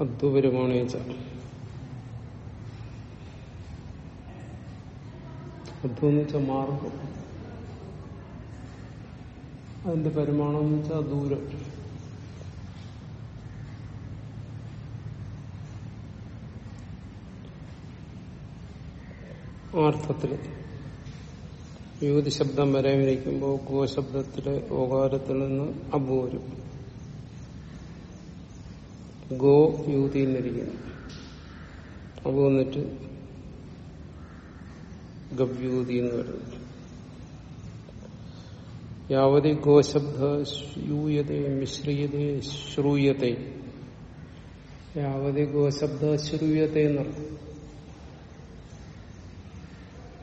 അദ്വപരിമാണേച്ച അദ്വം എന്ന് വെച്ചാൽ മാർഗം. അതിന്റെ പരിമാണം എന്ന് വെച്ചാൽ ദൂരം. ആർത്ഥത്തിൽ. യുവതി ശബ്ദം വരെ വരാനിരിക്കുമ്പോൾ ഗോശബ്ദത്തിലെ ഓകാരത്തിൽ നിന്ന് അബു ഗോ യൂതി എന്നിരിക്കുന്നു അത് വന്നിട്ട് ഗവ്യൂതി എന്ന് വരുന്നു യാവതി ഗോശബ്ദ ശൂയത മിശ്രീയതേ ശ്രൂയത്തെ യാവതി ഗോശബ്ദ ശ്രൂയത്തെ എന്നർത്ഥം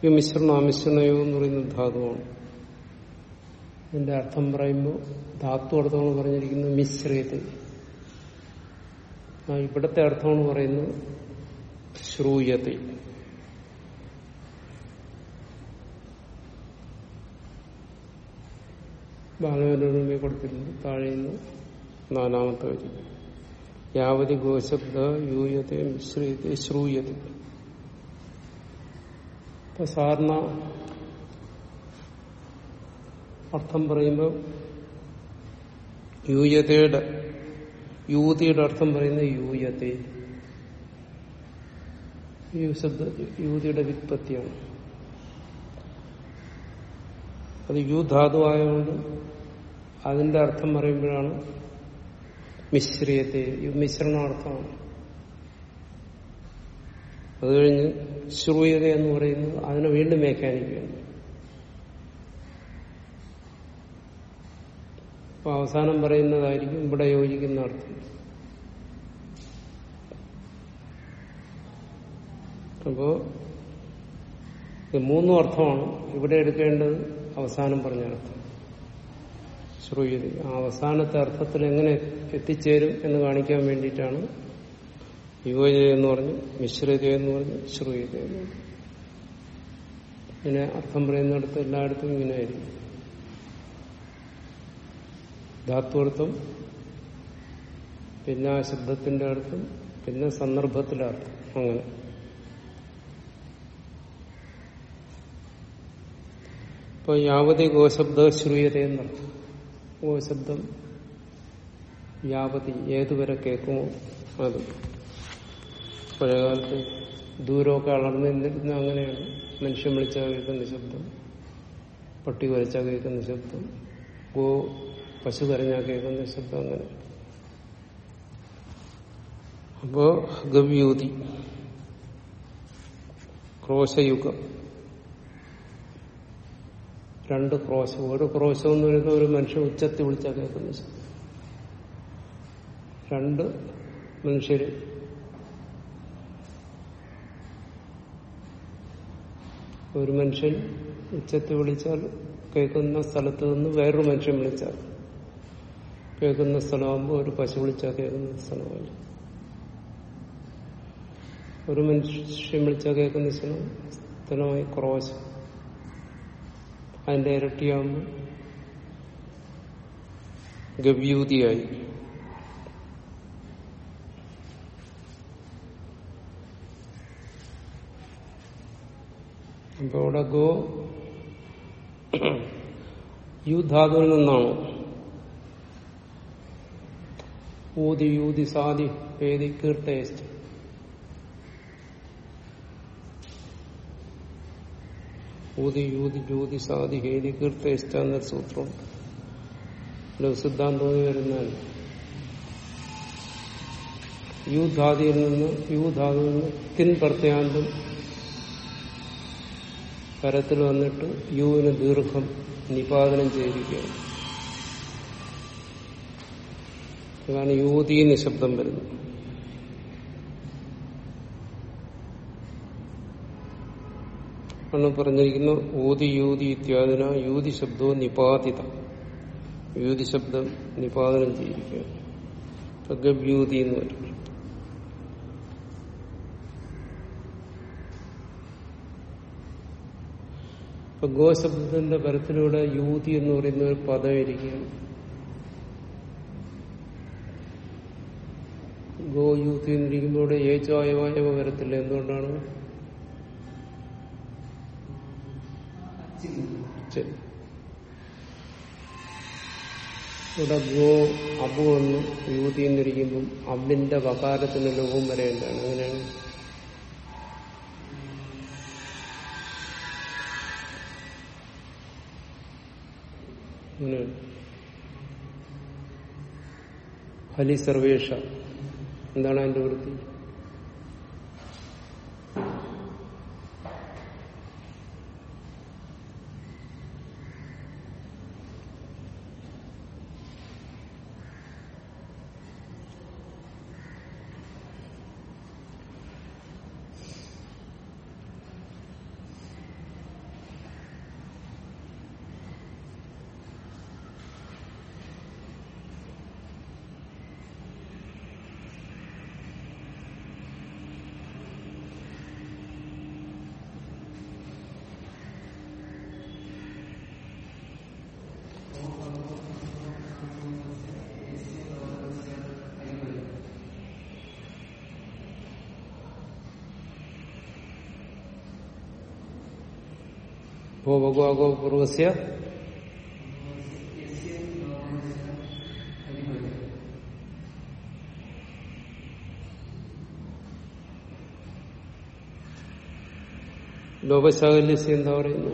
മിശ്രണ അമിശ്രണയോ എന്ന് പറയുന്ന ധാതുവാണ്. ഇതിന്റെ അർത്ഥം പറയുമ്പോൾ ധാതു അർത്ഥമാണ് പറഞ്ഞിരിക്കുന്നത് മിശ്രയത്തെ ആ ഇവിടത്തെ അർത്ഥമാണ് പറയുന്നത് ശ്രൂയത ബാലവനോടുമേ കൊടുത്തിരുന്നു. താഴെ നിന്ന് നാലാമത്തെ വരി. യാവതി ഗോശബ്ദ യൂയത്തെ മിശ്രയത്തെ ശ്രൂയത ഇപ്പൊ സാറിന അർത്ഥം പറയുമ്പോൾ യൂയതയുടെ യൂതിയുടെ അർത്ഥം പറയുന്നത് യൂയത്തെ. ശബ്ദ യൂതിയുടെ വിത്പത്തിയാണ് അത് യു ധാതു ആയതുകൊണ്ട് അതിന്റെ അർത്ഥം പറയുമ്പോഴാണ് മിശ്രിയത്തെ. മിശ്രണാർത്ഥമാണ്. അത് കഴിഞ്ഞ് ശ്രൂയത എന്ന് പറയുന്നത് അതിനെ വീണ്ടും വ്യാഖ്യാനിക്കുകയാണ്. അപ്പൊ അവസാനം പറയുന്നതായിരിക്കും ഇവിടെ യോജിക്കുന്ന അർത്ഥം. അപ്പോ ഇത് മൂന്നും അർത്ഥമാണ്. ഇവിടെ എടുക്കേണ്ടത് അവസാനം പറഞ്ഞ അർത്ഥം. ശ്രൂയതി ആ അവസാനത്തെ അർത്ഥത്തിൽ എങ്ങനെ എത്തിച്ചേരും എന്ന് കാണിക്കാൻ വേണ്ടിയിട്ടാണ് യുവജ എന്ന് പറഞ്ഞു മിശ്രിത എന്ന് പറഞ്ഞു ശ്രൂയത എന്ന് പറഞ്ഞു ഇങ്ങനെ അർത്ഥം പറയുന്നിടത്ത് എല്ലായിടത്തും ഇങ്ങനെയായിരിക്കും. ധാത്വർത്ഥം പിന്നെ ആ ശബ്ദത്തിന്റെ അർത്ഥം പിന്നെ സന്ദർഭത്തിലെ അർത്ഥം അങ്ങനെ. ഇപ്പൊ യാവതി ഗോശബ്ദ ശ്രൂയത എന്നർത്ഥം. ഗോശബ്ദം യാവതി ഏതുവരെ കേൾക്കുമോ അത്. പഴയകാലത്ത് ദൂരമൊക്കെ അളർന്നു നിന്നിരുന്ന അങ്ങനെയാണ്. മനുഷ്യൻ വിളിച്ചാൽ കേൾക്കുന്ന ശബ്ദം പട്ടി വരച്ചാൽ കേൾക്കുന്ന ശബ്ദം ഗോ പശു കരഞ്ഞാൽ കേൾക്കുന്ന ശബ്ദം അങ്ങനെ. അപ്പോ ഗവ്യൂതി ക്രോശയുഗം. രണ്ട് ക്രോശം. ഒരു ക്രോശം എന്ന് പറയുന്നത് ഒരു മനുഷ്യൻ ഉച്ചത്തി വിളിച്ചാൽ കേൾക്കുന്ന ശബ്ദം. രണ്ട് മനുഷ്യര്. ഒരു മനുഷ്യൻ ഉച്ചത്തി വിളിച്ചാൽ കേൾക്കുന്ന സ്ഥലത്ത് നിന്ന് വേറൊരു മനുഷ്യൻ വിളിച്ചാൽ കേൾക്കുന്ന സ്ഥലമാകുമ്പോൾ ഒരു പശു വിളിച്ചാൽ കേൾക്കുന്ന സ്ഥലമല്ല ഒരു മനുഷ്യൻ വിളിച്ചാൽ കേൾക്കുന്ന സ്ഥലം സ്ഥലമായി ക്രോശം അതിന്റെ ഇരട്ടിയാകുമ്പോൾ ഗവ്യൂതിയായി. അപ്പൊ അവിടെ ഗോ യു ധാതുവിൽ നിന്നാണ്? ഊതി യൂതി സാദി പേതി കീർത്തേസ്റ്റ് ഊതി യൂതി ജ്യോതി സാദി ഹേതി കീർത്തേസ്റ്റ എന്നൊരു സൂത്രമുണ്ട് സിദ്ധാന്തം വരുന്നാൽ യൂധാദിയിൽ നിന്ന് യൂധാദിൽ നിന്ന് തിൻ പ്രത്യാന്തം പരത്തിൽ വന്നിട്ട് യുവിന് ദീർഘം നിപാതനം ചെയ്തിരിക്കുകയാണ്. അതാണ് യുവതി നിശബ്ദം വരുന്നത്. ആണ് പറഞ്ഞിരിക്കുന്നു ഊതി യൂതി ഇത്യാദിന യൂതി ശബ്ദവും നിപാതിത. യൂതി ശബ്ദം നിപാതനം ചെയ്തിരിക്കുകയാണ്. ഗവ്യൂതി എന്ന് വരും ഇപ്പൊ ഗോശബ്ദത്തിന്റെ പരത്തിലൂടെ യൂതി എന്ന് പറയുന്ന ഒരു പദം ഇരിക്കുകയാണ്. ഗോ യൂത്ത് എന്നിരിക്കുമ്പോൾ ഇവിടെ ഏച്ചായവായവ വരത്തില്ല? എന്തുകൊണ്ടാണ്? ഇവിടെ ഗോ അബു എന്ന് യൂതി എന്നിരിക്കുമ്പം അബിന്റെ വകാരത്തിന് ലോകം വരേണ്ടതാണ് അങ്ങനെയാണ് അങ്ങനെയാണ് ഫലി സർവേഷ. എന്താണ് അതിന്റെ വൃത്തി? ഭോഗോ പൂർവസ്യ ലോകശാകല്യസ്യ എന്താ പറയുന്നു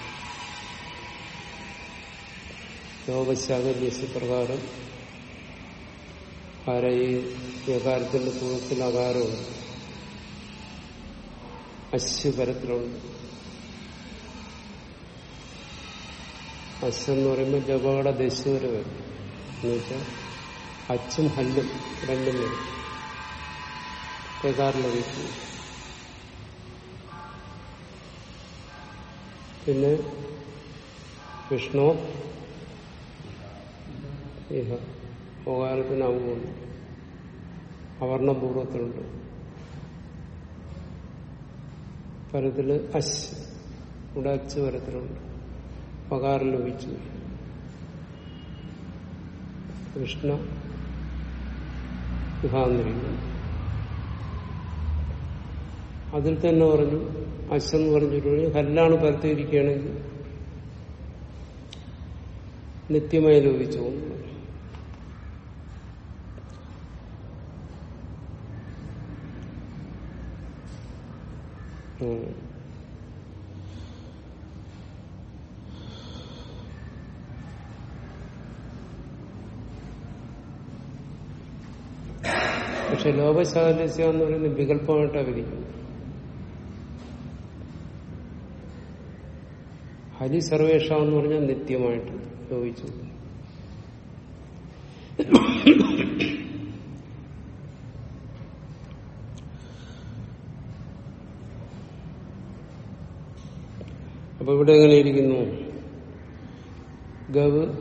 യോഗശാകല്യസ് പ്രകാരം ഹരയി യകാരത്തിന്റെ സുഖത്തിൽ അകാരവും അശ് അശ്വെന്ന് പറയുമ്പോൾ ജപകട ദശ വരെ. എന്നുവെച്ചാൽ അച്ചും ഹല്ലും രണ്ടും വരും. യകാറിലൊഴിച്ചു പിന്നെ വിഷ്ണു ഇഹ ഓകാരത്തിനാവുന്നുണ്ട് അവർണപൂർവത്തിലുണ്ട് പരത്തിൽ അശ് ഇവിടെ അച്ച് പരത്തിലുണ്ട്. പകാരം ലഭിച്ചു. കൃഷ്ണ വിഹാന്നിരിക്കുന്നു അതിൽ തന്നെ പറഞ്ഞു അശ്വെന്ന് പറഞ്ഞിട്ട് ഹല്ലാണ് പരത്തിയിരിക്കുകയാണെങ്കിൽ നിത്യമായി ലോപിച്ചു പോകുന്നു ഉം. പക്ഷെ ലോകശാലസ്യ എന്ന് പറയുന്നത് വികല്പമായിട്ടാണ് വിധിക്കുന്നത്. ഹരി സർവേഷ എന്ന് പറഞ്ഞാൽ നിത്യമായിട്ട് ലോപിച്ചു അപ്പൊ ഇവിടെ എങ്ങനെ ഇരിക്കുന്നു? ഗവ്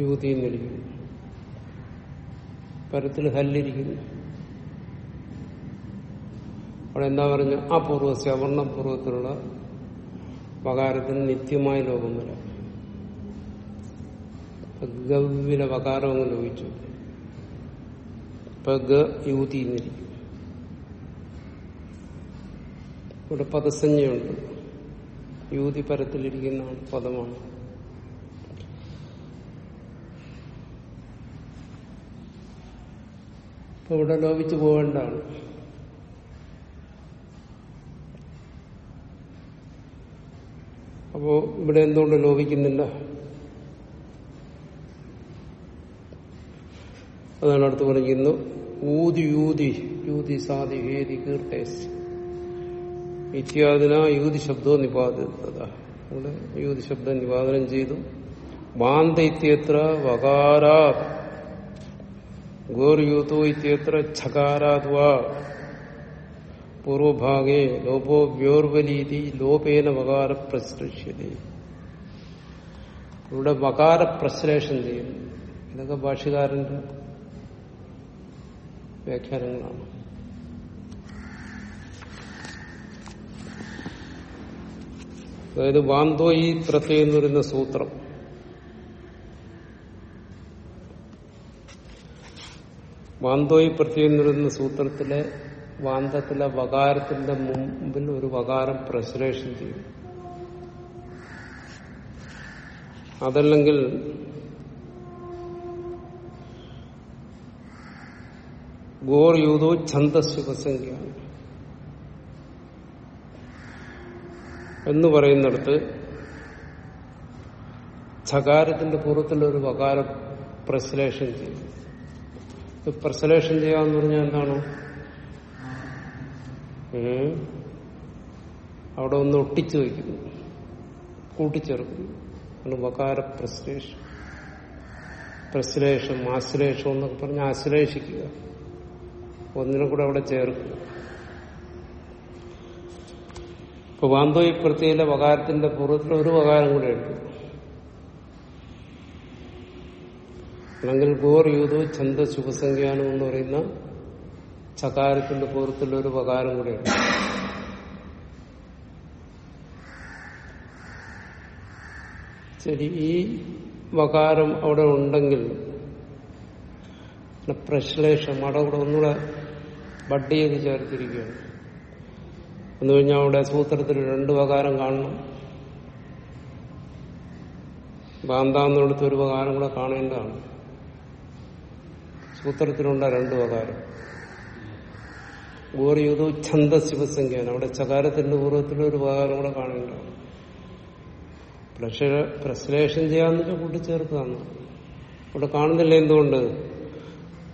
യുവതി എന്നിരിക്കുന്നു പരത്തിൽ ഹല്ലിരിക്കുന്നു. അവിടെ എന്താ പറഞ്ഞു? അപൂർവസ്യ അവർണപൂർവത്തിലുള്ള വകാരത്തിന് നിത്യമായ ലോകം വരാം. ഗവിലെ വകാരം അങ്ങ് ലോപിച്ചു. ഇപ്പൊ യൂതി എന്നിരിക്കും ഇവിടെ പദസഞ്ജയുണ്ട് യൂതി പരത്തിലിരിക്കുന്ന പദമാണ്. അപ്പൊ ഇവിടെ ലോപിച്ചു പോകേണ്ടതാണ്. അപ്പോ ഇവിടെ എന്തുകൊണ്ട് ലോപിക്കുന്നില്ല? അതാണ് അടുത്ത് പറഞ്ഞിരുന്നു ഊതി യൂതി യൂതി സാധി ഹേതി കീർത്തേസ് ഇത്യാദിന യൂതി ശബ്ദവും നിപാദിത ഇവിടെ യൂതി ശബ്ദം നിപാതനം ചെയ്തു. ബാന്ത ഇത്യത്ര വകാരാ. ഗോർയൂതോ ഇത്യത്ര ഛകാരാത് വാ പൂർവഭാഗേ ലോപോ വ്യോർവലീതി ലോപേന വകാര പ്രശ്ലേഷ്യതി ഇവിടെ വകാര പ്രശ്ലേഷം ചെയ്യുന്നു. ഇതൊക്കെ ഭാഷകാരന്റെ വ്യാഖ്യാനങ്ങളാണ്. അതായത് വാന്തോയി പ്രത്യേകം എന്ന് പറയുന്ന സൂത്രം. വാന്തോയി പ്രത്യേകം എന്ന് പറയുന്ന സൂത്രത്തിലെ വാന്തത്തിലെ വകാരത്തിന്റെ മുമ്പിൽ ഒരു വകാരം പ്രസരേഷൻ ചെയ്യും. അതല്ലെങ്കിൽ ഗോർ യൂതോ ഛന്ദസ്സുപസംഖ്യയാണ് എന്ന് പറയുന്നിടത്ത് ഛകാരത്തിന്റെ പൂർവത്തിൽ ഒരു വകാര പ്രസലേഷൻ ചെയ്യും. പ്രസലേഷൻ ചെയ്യാന്ന് പറഞ്ഞാൽ എന്താണ്. അവിടെ ഒന്ന് ഒട്ടിച്ചു വയ്ക്കുന്നു. കൂട്ടിച്ചേർക്കുന്നു. വകാര പ്രശ്ലേഷം. പ്രശ്ലേഷം ആശ്ലേഷം എന്നൊക്കെ പറഞ്ഞ് ആശ്ലേഷിക്കുക. ഒന്നിനെ കൂടെ അവിടെ ചേർക്കുക. ഇപ്പൊ വാന്തോയി പ്രത്യേക വകാരത്തിന്റെ പൂർവത്തിൽ ഒരു വകാരം കൂടെ എടുക്കും അല്ലെങ്കിൽ ഗോർ യൂതോ ഛന്ദ ശുഭസംഖ്യാനം എന്ന് പറയുന്ന ചകാരത്തിന്റെ പൂർവത്തിൽ ഒരു വകാരം കൂടെ എടുക്കും ശരി ഈ വകാരം അവിടെ ഉണ്ടെങ്കിൽ പ്രശ്ലേഷം അവിടെ കൂടെ ഒന്നുകൂടെ ബഡ് ചെയ്ത് ചേർത്തിരിക്കുകയാണ്. എന്ന് കഴിഞ്ഞാൽ അവിടെ സൂത്രത്തിൽ രണ്ട് വകാരം കാണണം. ബാന്താന്നിടത്ത് ഒരു വകാരം കൂടെ കാണേണ്ടതാണ്. സൂത്രത്തിലുണ്ട രണ്ട് വകാരം. ഗോറിയുതു ഛന്ദ ശിവസംഖ്യാണ് അവിടെ ചകാരത്തിന്റെ പൂർവത്തിൽ ഒരു വകാരം കൂടെ കാണേണ്ടതാണ്. പ്രശ്ല- പ്രശ്ലേഷം ചെയ്യാന്ന് വെച്ചാൽ കൂട്ടിച്ചേർക്കുകയാണ് ഇവിടെ കാണുന്നില്ല എന്തുകൊണ്ട്?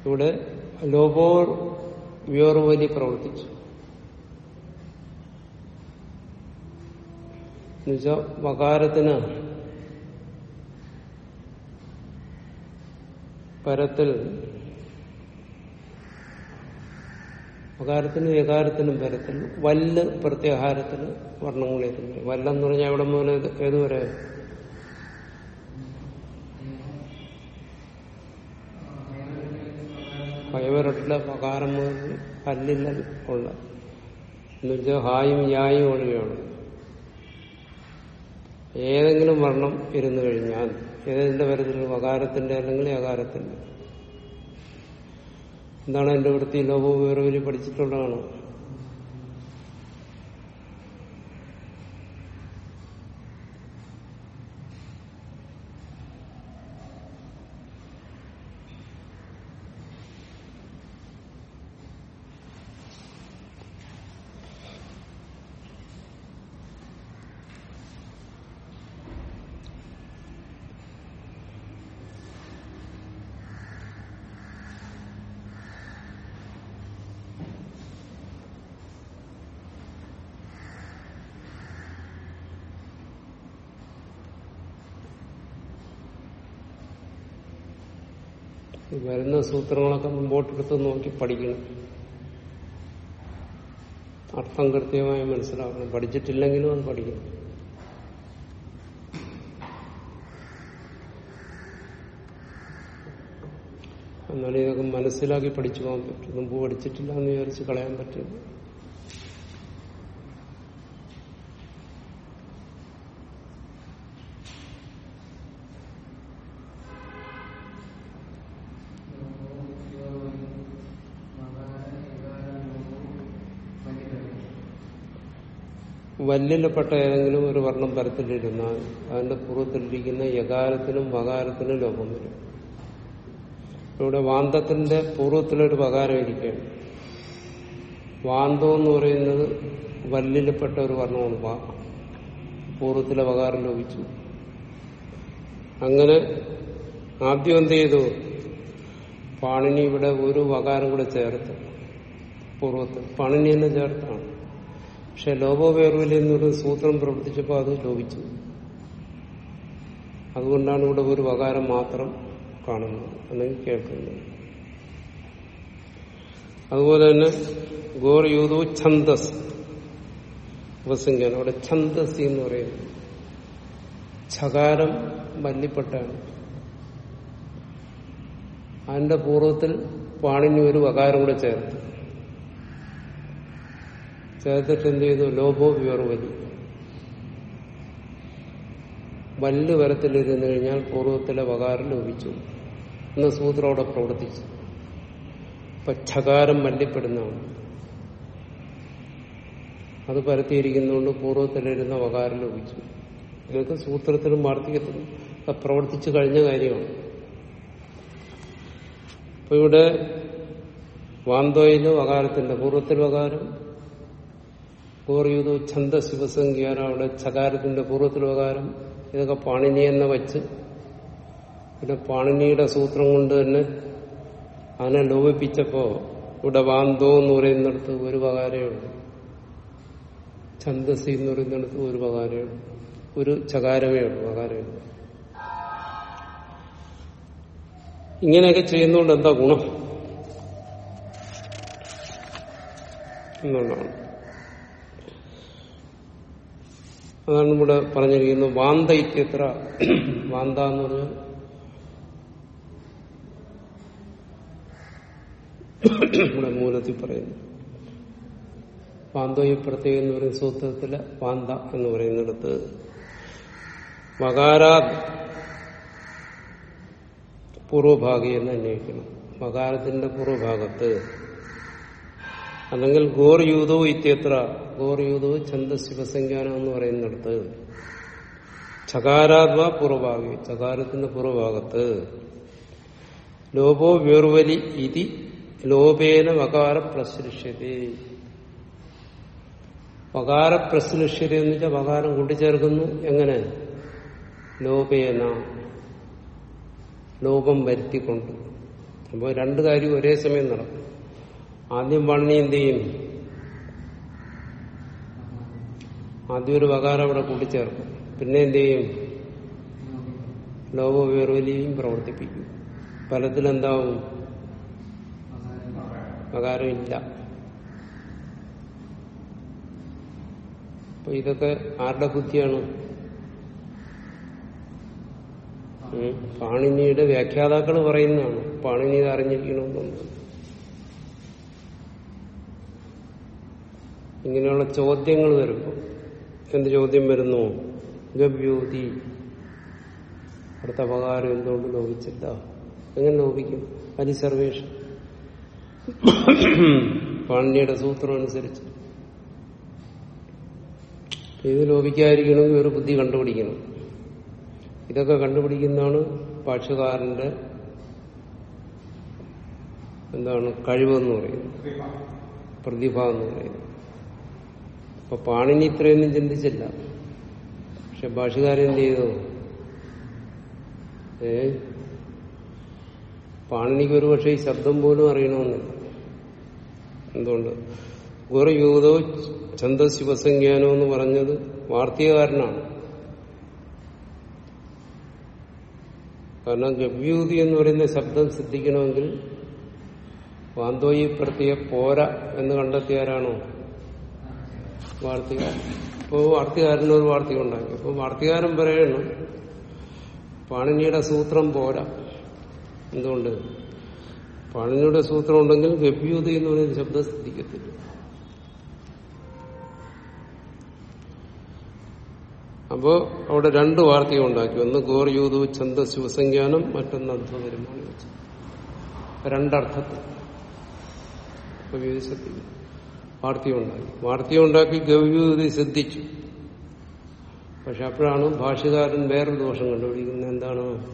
ഇവിടെ ലോബോർ വ്യോർവലി പ്രവർത്തിച്ചു. എന്നുവെച്ചാൽ വകാരത്തിന് പരത്തിൽ വകാരത്തിനും വികാരത്തിനും പരത്തിൽ വല്ല് പ്രത്യാഹാരത്തിന് വർണങ്ങൾ എത്തുന്നു വല്ലെന്ന് പറഞ്ഞാൽ എവിടെ മുതൽ ഏത് ഏതുവരെ കൈവരട്ടില്ല വകാരം മുതൽ പല്ലില്ല ഉള്ള. എന്നുവെച്ചാൽ ഹായും യായും ഒഴികെയാണ്. ഏതെങ്കിലും വർണം ഇരുന്നു കഴിഞ്ഞാൽ ഏതിന്റെ പരത്തിൽ വകാരത്തിന്റെ അല്ലെങ്കിൽ അകാരത്തിന്റെ എന്താണ് എന്റെ വൃത്തി? വേറെ പഠിച്ചിട്ടുള്ളതാണ്. വരുന്ന സൂത്രങ്ങളൊക്കെ മുമ്പോട്ടെടുത്ത് നോക്കി പഠിക്കണം. അർത്ഥം കൃത്യമായി മനസ്സിലാക്കണം പഠിച്ചിട്ടില്ലെങ്കിലും അത് പഠിക്കണം. എന്നാലും ഇതൊക്കെ മനസ്സിലാക്കി പഠിച്ചു പോകാൻ പറ്റും. മുമ്പ് പഠിച്ചിട്ടില്ല എന്ന് വിചാരിച്ച് കളയാൻ പറ്റില്ല. വല്ലിലപ്പെട്ട ഏതെങ്കിലും ഒരു വർണം പരത്തിലിരുന്നാൽ അതിന്റെ പൂർവത്തിലിരിക്കുന്ന യകാരത്തിനും വകാരത്തിനും ലോപം വരും. ഇവിടെ വാന്തത്തിന്റെ പൂർവത്തിലൊരു വകാരം ഇരിക്കുകയാണ് വാന്തം എന്ന് പറയുന്നത് വല്ലിലപ്പെട്ട ഒരു വർണമാണ്. പൂർവത്തിലെ വകാരം ലോപിച്ചു. അങ്ങനെ ആദ്യം എന്ത് ചെയ്തു? പാണിനി ഇവിടെ ഒരു വകാരം കൂടെ ചേർത്ത്. പൂർവത്തിൽ പാണിനി തന്നെ ചേർത്താണ്. പക്ഷെ ലോകോപേർവിൽ എന്നൊരു സൂത്രം പ്രവർത്തിച്ചപ്പോൾ അത് ലോപിച്ചു അതുകൊണ്ടാണ് ഇവിടെ ഒരു വകാരം മാത്രം കാണുന്നത്. അല്ലെങ്കിൽ കേൾക്കുന്നത്. അതുപോലെ തന്നെ ഗോർ യൂതു ഛന്ദസ് ഉപസംഖ്യാണ് അവിടെ ഛന്ദസ് എന്ന് പറയുന്നത് ഛകാരം വല്ലിപ്പെട്ടാണ് അതിന്റെ പൂർവത്തിൽ പാണിനി ഒരു വകാരം കൂടെ ചേർത്ത്. ചേർത്തിട്ട് എന്ത് ചെയ്തു ലോഭോ വിവർവലി വല്ല് വരത്തിലിരുന്നു കഴിഞ്ഞാൽ പൂർവത്തിലെ വകാരം ലോപിച്ചു എന്ന സൂത്രം അവിടെ പ്രവർത്തിച്ചു. ഇപ്പൊ ഛകാരം അത് പരത്തിയിരിക്കുന്നതുകൊണ്ട് പൂർവത്തിലിരുന്ന വകാരം ലോപിച്ചു ഇതൊക്കെ സൂത്രത്തിലും വാർത്തകത്തിലും പ്രവർത്തിച്ചു കഴിഞ്ഞ കാര്യമാണ്. അപ്പൊ ഇവിടെ വാന്തോയിൽ വകാരത്തിന്റെ പൂർവത്തിൽ വകാരം പൂർവയൂത് ഛന്ദ ശിവസംഖ്യാനം അവിടെ ചകാരത്തിന്റെ പൂർവത്തിൽ വകാരം ഇതൊക്കെ പാണിനി എന്നെ വച്ച്. പിന്നെ പാണിനിയുടെ സൂത്രം കൊണ്ട് തന്നെ അതിനെ ലോപിപ്പിച്ചപ്പോ ഇവിടെ വാന്തോ എന്ന് പറയുന്നിടത്ത് ഒരു പകാരേ ഉള്ളൂ. ഛന്ദസി എന്ന് പറയുന്നിടത്ത് ഒരു പകാരേ ഉള്ളൂ. ഒരു ചകാരമേ ഉള്ളൂ വകാരമേ ഉള്ളൂ. ഇങ്ങനെയൊക്കെ ചെയ്യുന്നതുകൊണ്ട് എന്താ ഗുണം? എന്നുള്ളതാണ്. അതാണ് ഇവിടെ പറഞ്ഞിരിക്കുന്നത് വാന്ത ഇത്യത്ര. വാന്ത എന്ന് പറഞ്ഞാൽ ഇവിടെ മൂലത്തിൽ പറയുന്നു. വാന്തോയി പ്രത്യേകം എന്ന് പറയുന്ന സൂത്രത്തിൽ വാന്ത എന്ന് പറയുന്നിടത്ത് മകാരാ പൂർവഭാഗി എന്ന് അന്വേഷിക്കണം. മകാരത്തിന്റെ പൂർവഭാഗത്ത് അല്ലെങ്കിൽ ഗോർ യൂതോ ഇത്യത്ര ഗോർയൂതോ ഛന്ദ ശിവസംഖ്യാനം എന്ന് പറയുന്നിടത്ത് ചകാരാത്മ പൂർവഭാഗി ചകാരത്തിന്റെ പൂർവഭാഗത്ത് ലോപോ വേർവലി ഇതി ലോപേന വകാര പ്രസൃഷ്യത വകാര പ്രസൃഷ്യത എന്ന് വെച്ചാൽ വകാരം കൂട്ടിച്ചേർക്കുന്നു. എങ്ങനെ? ലോപേന. ലോപം വരുത്തിക്കൊണ്ട്. അപ്പോൾ രണ്ട് കാര്യം ഒരേ സമയം നടക്കും. ആദ്യം വണ്ണി എന്ത് ആദ്യം ഒരു വകാരം അവിടെ കൂട്ടിച്ചേർക്കും. പിന്നെ എന്ത് ചെയ്യും? ലോക വേർവലിയും പ്രവർത്തിപ്പിക്കും. ഫലത്തിൽ എന്താവും വകാരം ഇല്ല അപ്പൊ ഇതൊക്കെ ആരുടെ ബുദ്ധിയാണ്. പാണിനിയുടെ വ്യാഖ്യാതാക്കൾ പറയുന്നതാണ്. പാണിനി ഇത് അറിഞ്ഞിരിക്കണമെന്നുണ്ട് ഇങ്ങനെയുള്ള ചോദ്യങ്ങൾ വരുമ്പോൾ എന്ത് ചോദ്യം വരുന്നു. ഗവ്യൂതി. അടുത്ത അപകാരം എന്തുകൊണ്ട് ലോപിച്ചില്ല? എങ്ങനെ ലോപിക്കും? അനിസർവേഷൻ പാണ്ഡ്യയുടെ സൂത്രം അനുസരിച്ച്. ഇത് ലോപിക്കാതിരിക്കണമെങ്കിൽ ഒരു ബുദ്ധി കണ്ടുപിടിക്കണം. ഇതൊക്കെ കണ്ടുപിടിക്കുന്നതാണ് ഭാഷകാരന്റെ എന്താണ് കഴിവെന്ന് പറയുന്നത്. പ്രതിഭ എന്ന് പറയുന്നത്. അപ്പൊ പാണിനി ഇത്രയൊന്നും ചിന്തിച്ചില്ല. പക്ഷെ ഭാഷകാരൻ എന്ത് ചെയ്തു? ഏ? പാണിനിക്ക് ഒരു പക്ഷേ ഈ ശബ്ദം പോലും അറിയണമെന്നില്ല എന്തുകൊണ്ട്? ഗുറയൂതോ ഛന്ദ ശിവസംഖ്യാനോ എന്ന് പറഞ്ഞത് വാർത്തീയകാരനാണ് കാരണം ഗവ്യൂതി എന്ന് പറയുന്ന ശബ്ദം സിദ്ധിക്കണമെങ്കിൽ വാന്തോയി പോര എന്ന് കണ്ടെത്തിയാരാണോ വാർത്തകാരൻ ഇപ്പോൾ വാർത്തകാരന് ഒരു വാർത്തക ഉണ്ടാക്കി അപ്പോൾ വാർത്തകാരൻ പറയണം പാണിനിയുടെ സൂത്രം പോരാ. എന്തുകൊണ്ട്? പാണിനിയുടെ സൂത്രം ഉണ്ടെങ്കിൽ ഗഭ്യൂതി എന്ന് പറയുന്ന ശബ്ദം സിദ്ധിക്കത്തില്ല അപ്പോ അവിടെ രണ്ട് വാർത്തകൾ ഉണ്ടാക്കി ഒന്ന് ഗോർയൂതു ചന്ത ശിവസംഖ്യാനം മറ്റൊന്ന് അധ്വപരിമാണ് രണ്ടർത്ഥത്തിൽ. അപ്പൊ വിവരിച്ചിട്ടില്ല വാർത്തയും ഉണ്ടാക്കി വാർത്തയം ഉണ്ടാക്കി ഗവ്യൂതി സിദ്ധിച്ചു. പക്ഷെ അപ്പോഴാണ് ഭാഷകാരൻ വേറൊരു ദോഷം കണ്ടുപിടിക്കുന്നത്. എന്താണ്?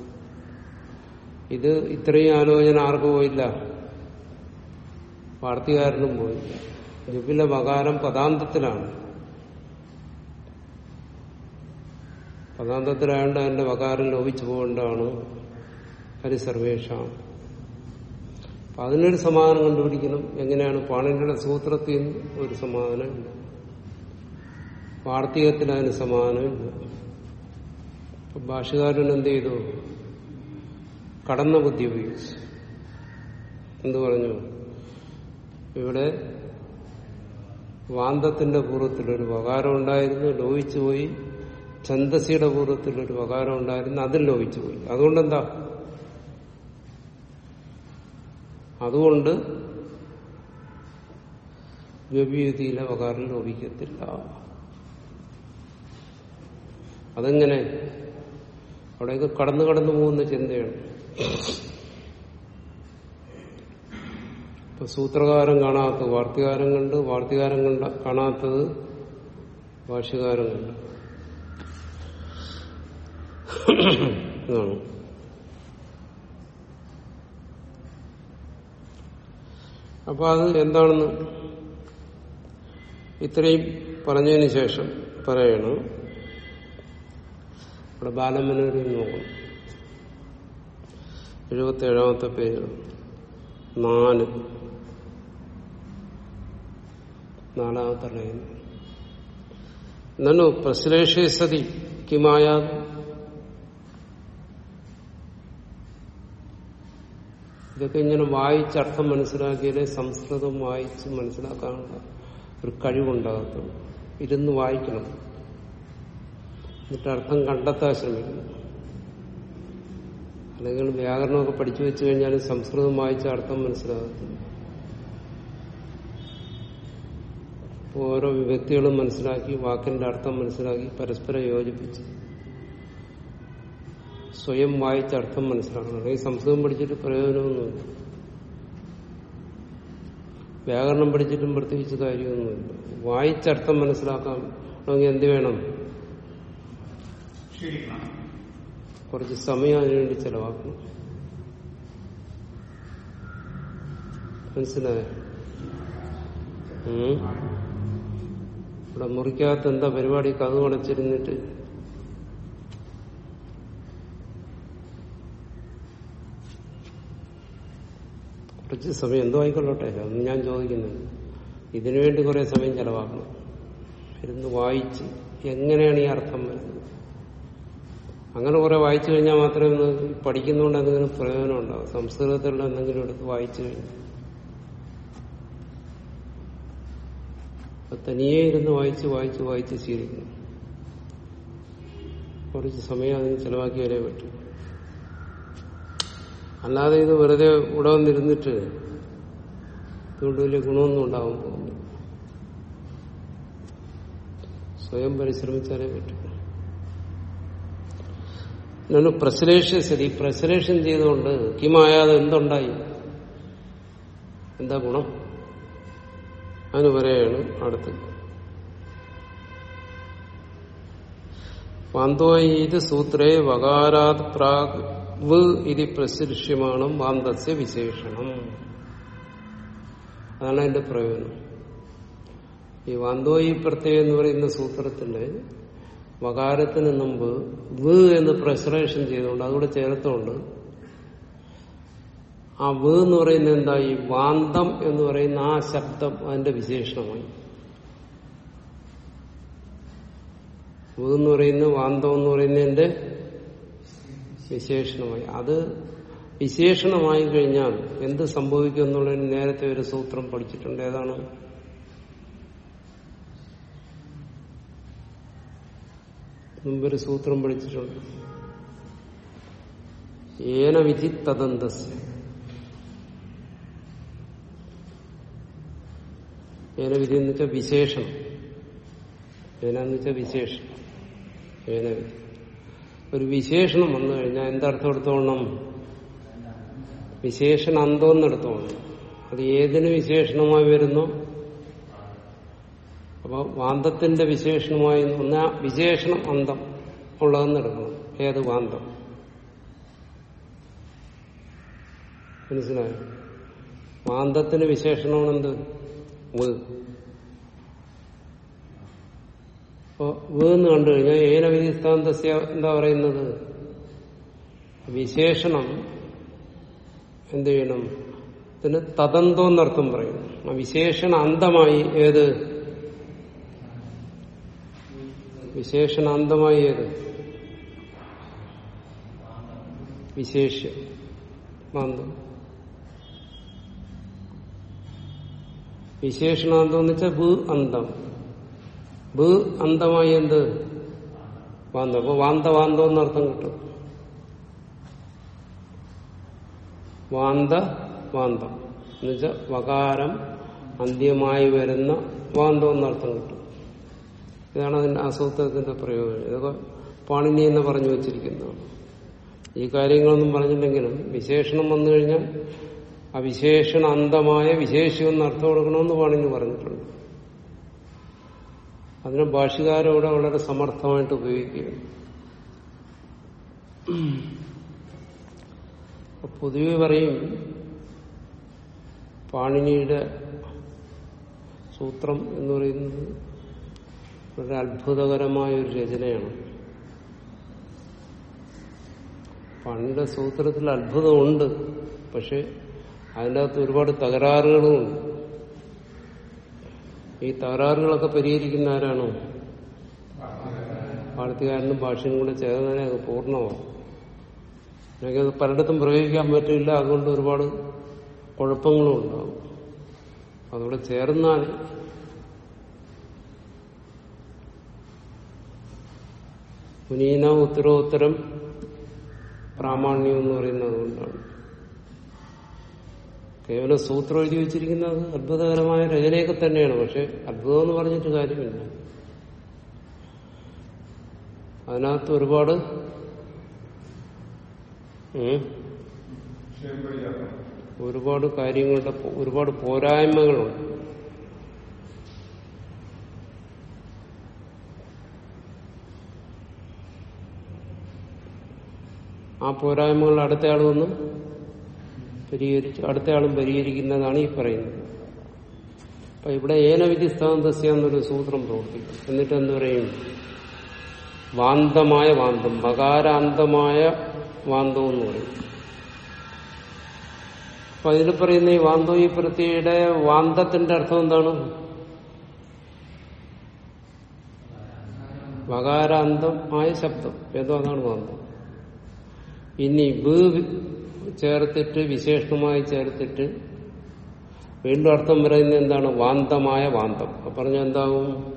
ഇത് ഇത്രയും ആലോചന ആർക്കും പോയില്ല. വാർത്തകാരനും പോയില്ല ജപിലെ വകാരം പദാന്തത്തിലാണ്. പദാന്തത്തിലായതുകൊണ്ട് അതിന്റെ വകാരം ലോപിച്ചു പോകേണ്ടതാണ്. ഹരിസർവേഷാം. അപ്പൊ അതിനൊരു സമാധാനം കണ്ടുപിടിക്കണം. എങ്ങനെയാണ്? പാണിനിയുടെ സൂത്രത്തിൽ ഒരു സമാധാനമില്ല വാർത്തികത്തിൽ അതിന് സമാധാനമില്ല ഭാഷകാരൻ എന്ത് ചെയ്തു? കടന്ന ബുദ്ധി ഉപയോഗിച്ചു. എന്തു പറഞ്ഞു? ഇവിടെ വാന്തത്തിന്റെ പൂർവത്തിലൊരു വകാരം ഉണ്ടായിരുന്നു. ലോഹിച്ചു പോയി ഛന്തസിയുടെ പൂർവത്തിലൊരു വകാരം ഉണ്ടായിരുന്നു. അതിൽ ലോഹിച്ചു പോയി അതുകൊണ്ടെന്താ? അതുകൊണ്ട് വ്യവീതിയിലെ വകാരം ലോപിക്കത്തില്ല. അതെങ്ങനെ? അവിടെയൊക്കെ കടന്നു കടന്നു പോകുന്ന ചിന്തയാണ്. ഇപ്പൊ സൂത്രകാരം കാണാത്ത വാർത്തകാരം കണ്ട് വാർത്തകാരം കണ്ട കാണാത്തത് ഭാഷ്യകാരം കണ്ട്. ഇതാണ്. അപ്പൊ അത് എന്താണെന്ന് ഇത്രയും പറഞ്ഞതിന് ശേഷം പറയണം. ഇവിടെ ബാലമനോരി നോക്കണം. എഴുപത്തി ഏഴാമത്തെ പേജ്. നാല്. നാലാമത്തെ ലൈൻ. നനു പ്രശ്ലേഷേ സതി കിമായ ഇതൊക്കെ ഇങ്ങനെ വായിച്ചർത്ഥം മനസ്സിലാക്കിയാലേ സംസ്കൃതം വായിച്ച് മനസ്സിലാക്കാനുള്ള ഒരു കഴിവുണ്ടാകത്തുള്ളൂ. ഇരുന്ന് വായിക്കണം. എന്നിട്ട് അർത്ഥം കണ്ടെത്താൻ ശ്രമിക്കണം. അല്ലെങ്കിൽ വ്യാകരണമൊക്കെ പഠിച്ചു വെച്ചു കഴിഞ്ഞാൽ സംസ്കൃതം വായിച്ച അർത്ഥം മനസ്സിലാകത്തില്ല. ഓരോ വ്യക്തികളും മനസ്സിലാക്കി വാക്കിന്റെ അർത്ഥം മനസ്സിലാക്കി പരസ്പരം യോജിപ്പിച്ച് സ്വയം വായിച്ച അർത്ഥം മനസ്സിലാക്കണം. അല്ലെങ്കിൽ സംസ്കൃതം പഠിച്ചിട്ട് പ്രയോജനമൊന്നുമില്ല. വ്യാകരണം പഠിച്ചിട്ടും പ്രത്യേകിച്ച് കാര്യമൊന്നുമില്ല. വായിച്ചർത്ഥം മനസ്സിലാക്കാൻ നമുക്ക് എന്ത് വേണം? കുറച്ച് സമയം അതിനുവേണ്ടി ചെലവാക്കണം മനസ്സിലായ. ഇവിടെ മുറിക്കകത്ത് എന്താ പരിപാടി? കഥ അടച്ചിരുന്നിട്ട് കുറച്ച് സമയം എന്തോ ആയിക്കൊള്ളട്ടെ അതൊന്നും ഞാൻ ചോദിക്കുന്നില്ല. ഇതിനു വേണ്ടി കുറെ സമയം ചെലവാക്കണം. ഇരുന്ന് വായിച്ച് എങ്ങനെയാണ് ഈ അർത്ഥം വരുന്നത്? അങ്ങനെ കുറെ വായിച്ചു കഴിഞ്ഞാൽ മാത്രമേ ഒന്ന് പഠിക്കുന്നതുകൊണ്ട് എന്തെങ്കിലും പ്രയോജനം ഉണ്ടാവും സംസ്കൃതത്തിലുള്ള എന്തെങ്കിലും എടുത്ത് വായിച്ചു കഴിഞ്ഞാൽ. അപ്പൊ തനിയെ ഇരുന്ന് വായിച്ച് വായിച്ച് വായിച്ച് ശീലിക്കുന്നു. കുറച്ച് സമയം അതിന് ചെലവാക്കിയാലേ പറ്റും. അല്ലാതെ ഇത് വെറുതെ ഇവിടെ വന്നിരുന്നിട്ട് ഇതുകൊണ്ട് വലിയ ഗുണമൊന്നും ഉണ്ടാവാൻ പോകുന്നു സ്വയം പരിശ്രമിച്ചാലേ പറ്റും. ഞാൻ പ്രശ്ലേഷ സ്ഥിതി. പ്രസലേഷൻ ചെയ്തുകൊണ്ട് കിമായാതെ എന്തുണ്ടായി? എന്താ ഗുണം? അതിന് പറയാണ് അടുത്ത്. ഇത് സൂത്രേ വകാരാത് പ്രാഗ് വ് ഇത് പ്രശിഷ്യമാണ് വാന്തസ്യ വിശേഷണം. അതാണ് അതിന്റെ പ്രയോജനം. ഈ വാന്തോയി പ്രത്യയം എന്ന് പറയുന്ന സൂത്രത്തിന്റെ വകാരത്തിന് മുമ്പ് വ് എന്ന് പ്രസറേഷൻ ചെയ്തുകൊണ്ട് അതുകൂടെ ചേർത്തുകൊണ്ട് ആ വ് എന്ന് പറയുന്നത് ഈ വാന്തം എന്ന് പറയുന്ന ആ ശബ്ദം അതിന്റെ വിശേഷണമായി. വ് എന്ന് പറയുന്ന വാന്തം എന്ന് പറയുന്നതിന്റെ വിശേഷണമായി. അത് വിശേഷണമായി കഴിഞ്ഞാൽ എന്ത് സംഭവിക്കും എന്നുള്ളതിന് നേരത്തെ ഒരു സൂത്രം പഠിച്ചിട്ടുണ്ട്. ഏതാണ്? മുമ്പൊരു സൂത്രം പഠിച്ചിട്ടുണ്ട്. ഏന വിധി തദന്തസ്യ ഏനവിധി എന്ന് വെച്ചാൽ വിശേഷണം. ഏനെന്ന് വെച്ചാൽ വിശേഷണം ഏനവിധി ഒരു വിശേഷണം വന്നു കഴിഞ്ഞാൽ എന്തർത്ഥം എടുത്തോണം വിശേഷണ അന്തമെന്നെടുത്തോണം അത് ഏതിന് വിശേഷണമായി വരുന്നു? അപ്പൊ വാന്തത്തിന്റെ വിശേഷണമായി ഒന്നാ വിശേഷണം അന്തം ഉള്ളതെന്ന് എടുക്കണം ഏത് വാന്തം? മനസ്സിലായോ? വാന്തത്തിന് വിശേഷണമാണെന്ത്? അപ്പോ വേന്ന് കണ്ടു കഴിഞ്ഞാൽ ഏന വിധിസ്ഥാന്തസ്യ എന്താ പറയുന്നത്? വിശേഷണം എന്ത് ചെയ്യണം? ഇതിന് തദന്തോ എന്നർത്ഥം പറയും. ആ വിശേഷണ അന്തമായി ഏത്? വിശേഷണ അന്തമായി ഏത്? വിശേഷം വിശേഷണാന്തം എന്ന് വെച്ചാൽ ഭൂ അന്തം. ഭൂ അന്തമായി എന്ത്? വാന്ത. അപ്പൊ വാന്ത വാന്തോ എന്നർത്ഥം കിട്ടും. വാന്ത വാന്തം. എന്നുവെച്ചാൽ വകാരം അന്ത്യമായി വരുന്ന വാന്തം എന്നർത്ഥം കിട്ടും. ഇതാണ് അതിന്റെ ആസൂത്രത്തിന്റെ പ്രയോജനം ഇതൊക്കെ പാണിനി എന്ന് പറഞ്ഞു വച്ചിരിക്കുന്നതാണ് ഈ കാര്യങ്ങളൊന്നും പറഞ്ഞില്ലെങ്കിലും വിശേഷണം വന്നു കഴിഞ്ഞാൽ ആ വിശേഷണ അന്തമായ വിശേഷം എന്ന് അർത്ഥം കൊടുക്കണമെന്ന് പാണിനി പറഞ്ഞിട്ടുണ്ട്. അതിനെ ഇവിടെ വളരെ സമർത്ഥമായിട്ട് ഉപയോഗിക്കുകയാണ്. പൊതുവെ പറയും പാണിനിയുടെ സൂത്രം എന്ന് പറയുന്നത് വളരെ അത്ഭുതകരമായ ഒരു രചനയാണ്. പാണിയുടെ സൂത്രത്തിൽ അത്ഭുതമുണ്ട് പക്ഷെ അതിന്റെ അകത്ത് ഒരുപാട് തകരാറുകളുമുണ്ട്. ഈ തകരാറുകളൊക്കെ പരിഹരിക്കുന്ന ആരാണോ? വാർത്തകാരനും ഭാഷയും കൂടെ ചേർന്നാലേ അത് പൂർണമാവും. അത് പലയിടത്തും പ്രയോഗിക്കാൻ പറ്റില്ല. അതുകൊണ്ട് ഒരുപാട് കുഴപ്പങ്ങളും ഉണ്ടാവും. അതുകൂടെ ചേർന്നാൽ മുനീന ഉത്തരോത്തരം പ്രാമാണ്യം എന്ന് പറയുന്നത് അതുകൊണ്ടാണ് കേവലം സൂത്രം എഴുതി വെച്ചിരിക്കുന്നത് അത്ഭുതകരമായ രചനയൊക്കെ തന്നെയാണ് പക്ഷെ അത്ഭുതം എന്ന് പറഞ്ഞിട്ട് കാര്യമില്ല. അതിനകത്ത് ഒരുപാട് ഒരുപാട് കാര്യങ്ങളുടെ ഒരുപാട് പോരായ്മകളുണ്ട്. ആ പോരായ്മകൾ അടുത്തയാൾ പരിഹരിച്ചു അടുത്തയാളും പരിഹരിക്കുന്നതാണ് ഈ പറയുന്നത്. അപ്പൊ ഇവിടെ ഏനവിധി ഏനവിധിസ്ഥാന്തസ്യ എന്നൊരു സൂത്രം പ്രവർത്തിക്കും. എന്നിട്ട് എന്ത് പറയും? വാന്തമായ വാന്തം മകാരാന്തമായ വാന്തം എന്ന് പറയും. അപ്പൊ അതിൽ പറയുന്ന ഈ വാന്തോ ഈ പ്രത്യയുടെ വാന്തത്തിന്റെ അർത്ഥം എന്താണ്? മകാരാന്തമായ ശബ്ദം. ഏതോ അതാണ് വാന്തം. ഇനി ചേർത്തിട്ട് വിശേഷണമായി ചേർത്തിട്ട് വീണ്ടും അർത്ഥം പറയുന്നത് എന്താണ്? വാന്തമായ വാന്തം. പറഞ്ഞ എന്താവും?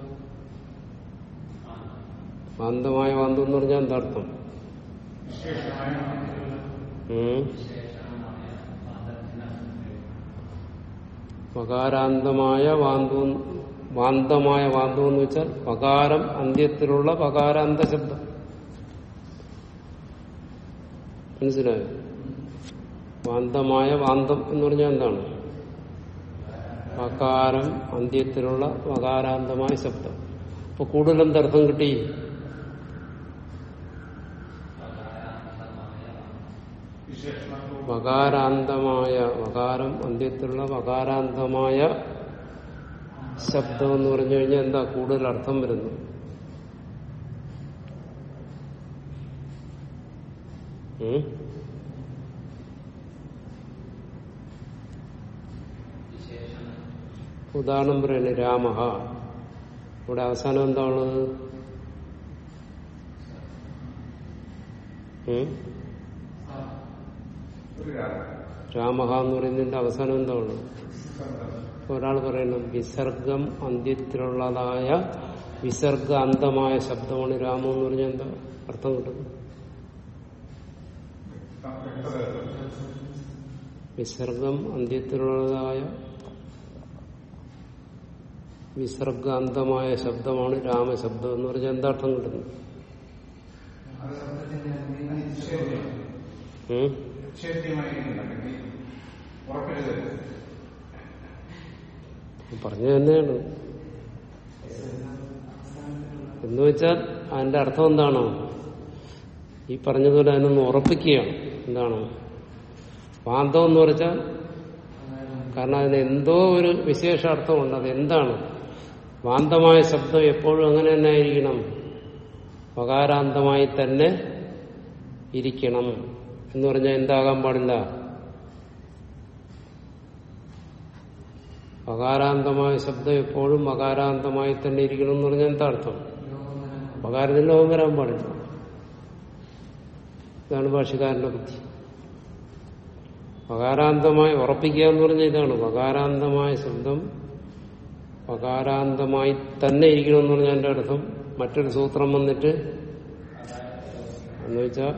വാന്തമായ വാന്തം എന്ന് പറഞ്ഞാൽ എന്താ അർത്ഥം? പകാരാന്തമായ വാന്തം വാന്തമായ വാന്തം എന്ന് വെച്ചാൽ പകാരം അന്ത്യത്തിലുള്ള പകാരാന്ത ശബ്ദം. മനസ്സിലായോ? വാന്തമായ വാന്തം എന്ന് പറഞ്ഞാൽ എന്താണ്? വകാരം അന്ത്യത്തിലുള്ള വകാരാന്തമായ ശബ്ദം. അപ്പൊ കൂടുതൽ എന്തർത്ഥം കിട്ടി? വകാരാന്തമായ വകാരം അന്ത്യത്തിലുള്ള വകാരാന്തമായ ശബ്ദം എന്ന് പറഞ്ഞു കഴിഞ്ഞാൽ എന്താ? കൂടുതൽ അർത്ഥം വരുന്നു. ഉം? ഉദാഹരണം പറയുന്നത് രാമഹ. ഇവിടെ അവസാനം എന്താണ് രാമ എന്ന് പറയുന്നതിന്റെ അവസാനം എന്താണ് ഒരാൾ പറയണം വിസർഗം അന്ത്യത്തിലുള്ളതായ വിസർഗ അന്തമായ ശബ്ദമാണ് രാമ എന്ന് പറഞ്ഞാൽ എന്താ? അർത്ഥം കിട്ടുന്നത് വിസർഗം അന്ത്യത്തിലുള്ളതായ വിസർഗാന്തമായ ശബ്ദമാണ് രാമശബ്ദം എന്ന് പറഞ്ഞാൽ എന്താ അർത്ഥം കിട്ടുന്നത്? ഉം? പറഞ്ഞു തന്നെയാണ്. എന്ന് വെച്ചാൽ അതിന്റെ അർത്ഥം എന്താണോ? ഈ പറഞ്ഞതുപോലെ അതിനൊന്ന് ഉറപ്പിക്കുകയാണ്. എന്താണോ? വാന്തം എന്ന് പറഞ്ഞാൽ കാരണം അതിന് എന്തോ ഒരു വിശേഷാർത്ഥമുണ്ട്. അത് എന്താണ് വാന്തമായ ശബ്ദം എപ്പോഴും അങ്ങനെ തന്നെ ആയിരിക്കണം. മകാരാന്തമായി തന്നെ ഇരിക്കണം. എന്ന് പറഞ്ഞാൽ എന്താകാൻ പാടില്ല? മകാരാന്തമായ ശബ്ദം എപ്പോഴും മകാരാന്തമായി തന്നെ ഇരിക്കണം എന്ന് പറഞ്ഞാൽ എന്താ അർത്ഥം? മകാരത്തിൽ ലോകം വരാൻ പാടില്ല. ഇതാണ് ഭാഷകാരന്റെ ബുദ്ധി. മകാരാന്തമായി ഉറപ്പിക്കുക എന്ന് പറഞ്ഞാൽ ഇതാണ് മകാരാന്തമായ ശബ്ദം പകാരാന്തമായി തന്നെ ഇരിക്കണമെന്ന് പറഞ്ഞാൽ എന്റെ അർത്ഥം. മറ്റൊരു സൂത്രം വന്നിട്ട് എന്ന് വെച്ചാൽ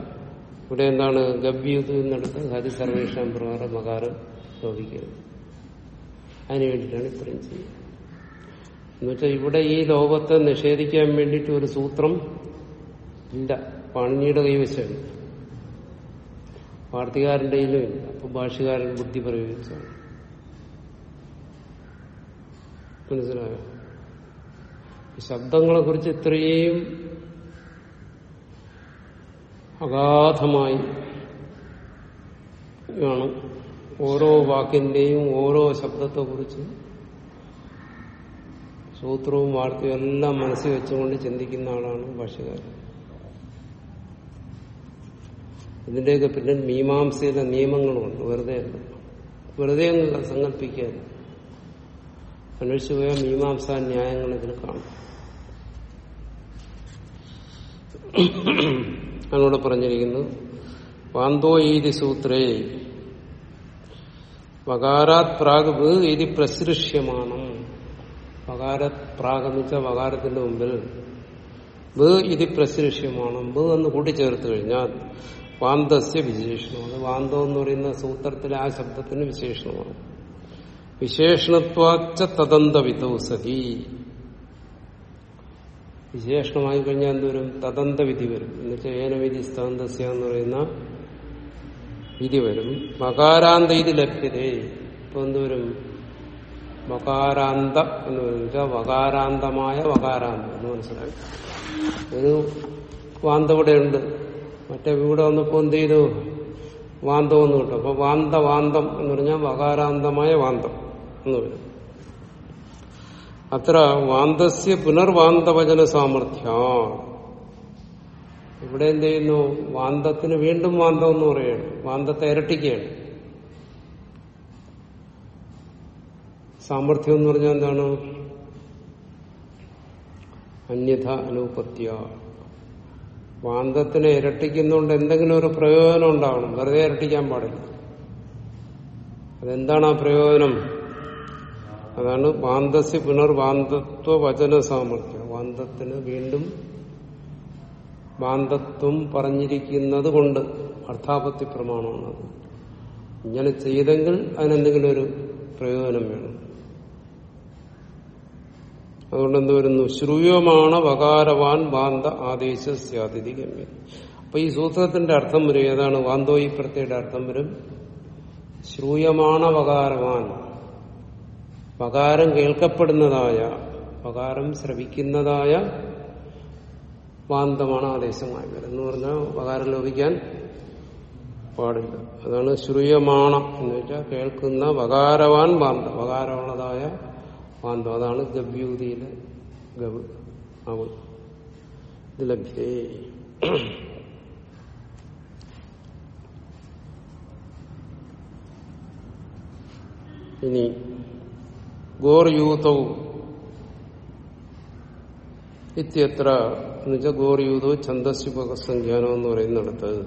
ഇവിടെ എന്താണ് ഗവ്യൂത് എന്നെടുത്ത് ഹരി സർവേഷാം പ്രകാരം മകാരം ലോപിക്കരുത് അതിനു വേണ്ടിയിട്ടാണ് ഇത്രയും ചെയ്യുന്നത്. എന്നുവെച്ചാൽ ഇവിടെ ഈ ലോകത്തെ നിഷേധിക്കാൻ വേണ്ടിയിട്ട് ഒരു സൂത്രം ഇല്ല. പാണിനിയുടെ കൈവശമില്ല വാർത്തികാരന്റെ കയ്യിലും ഇല്ല. അപ്പൊ ഭാഷകാരൻ ബുദ്ധി പ്രയോഗിച്ചാണ് മനസ്സിലായോ? ഈ ശബ്ദങ്ങളെ കുറിച്ച് ഇത്രയും അഗാധമായി ആണ് ഓരോ വാക്കിന്റെയും ഓരോ ശബ്ദത്തെ കുറിച്ച് സൂത്രവും വാർത്തയും എല്ലാം മനസ്സിൽ വെച്ചുകൊണ്ട് ചിന്തിക്കുന്ന ആളാണ് ഭാഷകാരൻ ഇതിന്റെയൊക്കെ പിന്നെ മീമാംസയിലെ നിയമങ്ങളുമുണ്ട് വെറുതെ വെറുതെ അങ്ങ് അന്വേഷിച്ചു പോയാൽ മീമാംസ ന്യായങ്ങൾ ഇതിൽ കാണും. അതിനോട് പറഞ്ഞിരിക്കുന്നു വാന്തോ ഈതി സൂത്രേ വകാരാത് പ്രാഗ് ഇതി പ്രസൃഷ്യമാണ് വകാരത് പ്രാഗ് എന്ന് വെച്ചാൽ വകാരത്തിന്റെ മുമ്പിൽ ഇതി പ്രസൃഷ്യമാണ് ബ് എന്ന് കൂട്ടിച്ചേർത്ത് കഴിഞ്ഞാൽ വാന്തസ്യ വിശേഷണമാണ്. വാന്തോ എന്ന് പറയുന്ന സൂത്രത്തിലെ ആ ശബ്ദത്തിന് വിശേഷണമാണ്. വിശേഷണത്വാച്ച തദന്തവിധോ സതി. വിശേഷണമായി കഴിഞ്ഞാൽ എന്തോരും തദന്തവിധി വരും. എന്നുവെച്ചാൽ ഏനവിധി സ്ഥാന്തസ്യ എന്ന് പറയുന്ന വിധി വരും. മകാരാന്ത ഇത് ലഭ്യതേ. ഇപ്പൊ എന്തോരും മകാരാന്ത എന്ന് പറയുന്നത് വകാരാന്തമായ വകാരാന്തം എന്ന് മനസ്സിലായി. ഒരു വാന്തം ഇവിടെയുണ്ട് മറ്റേ ഇവിടെ വന്നപ്പോ എന്ത് ചെയ്തു വാന്തം എന്ന് കിട്ടും. അപ്പൊ വാന്ത വാന്തം എന്ന് പറഞ്ഞാൽ വകാരാന്തമായ വാന്തം. എന്ന് വരും അത്ര വാന്തസ്യ പുനർവാന്തവചന സാമർഥ്യ. ഇവിടെ എന്ത് ചെയ്യുന്നു? വാന്തത്തിന് വീണ്ടും വാന്തം എന്ന് പറയുകയാണ്. വാന്തത്തെ ഇരട്ടിക്കുകയാണ്. സാമർഥ്യം എന്ന് പറഞ്ഞാൽ എന്താണ്? അന്യഥ അനുപത്യ വാന്തത്തിനെ ഇരട്ടിക്കുന്നതുകൊണ്ട് എന്തെങ്കിലും ഒരു പ്രയോജനം ഉണ്ടാവണം. വെറുതെ ഇരട്ടിക്കാൻ പാടില്ല. അതെന്താണ് ആ പ്രയോജനം? അതാണ് വാന്തസ്യ പുനർവാന്തത്വ വചന സാമർഥ്യം വാന്തത്തിന് വീണ്ടും വാന്തത്വം പറഞ്ഞിരിക്കുന്നത് കൊണ്ട് അർത്ഥാപത്തി പ്രമാണമാണ് അത് ഇങ്ങനെ ചെയ്തെങ്കിൽ അതിനെന്തെങ്കിലും ഒരു പ്രയോജനം വേണം. അതുകൊണ്ട് എന്ത് വരുന്നു? ശ്രൂയമാണ് വകാരവാൻ വാന്ത ആദേശ സ്യാതിഥി ഗമ്യം അപ്പൊ ഈ സൂത്രത്തിന്റെ അർത്ഥം വരും. ഏതാണ്? വാന്തോയി പ്രത്യയുടെ അർത്ഥം വരും. ശ്രൂയമാണ് വകാരവാൻ. വകാരം കേൾക്കപ്പെടുന്നതായ പകാരം ശ്രവിക്കുന്നതായ വാന്തമാണ് ആദേശമായി വരുന്നത് എന്ന് പറഞ്ഞാൽ പകാരം ലോപിക്കാൻ പാടില്ല. അതാണ് ശ്രൂയമാണ എന്ന് വെച്ചാൽ കേൾക്കുന്ന വകാരവാൻ വാന്ത വകാരമുള്ളതായ വാന്തം. അതാണ് ഗവ്യൂതിയിലെ ഗവ് ഇത് ലഭ്യേ ഇനി ഗോർയൂതവും. ഇത്യത്ര എന്നുവെച്ചാൽ ഗോർയൂതോ ഛന്ദസ്യുപസംഖ്യാനം എന്ന് പറയുന്നിടത്ത്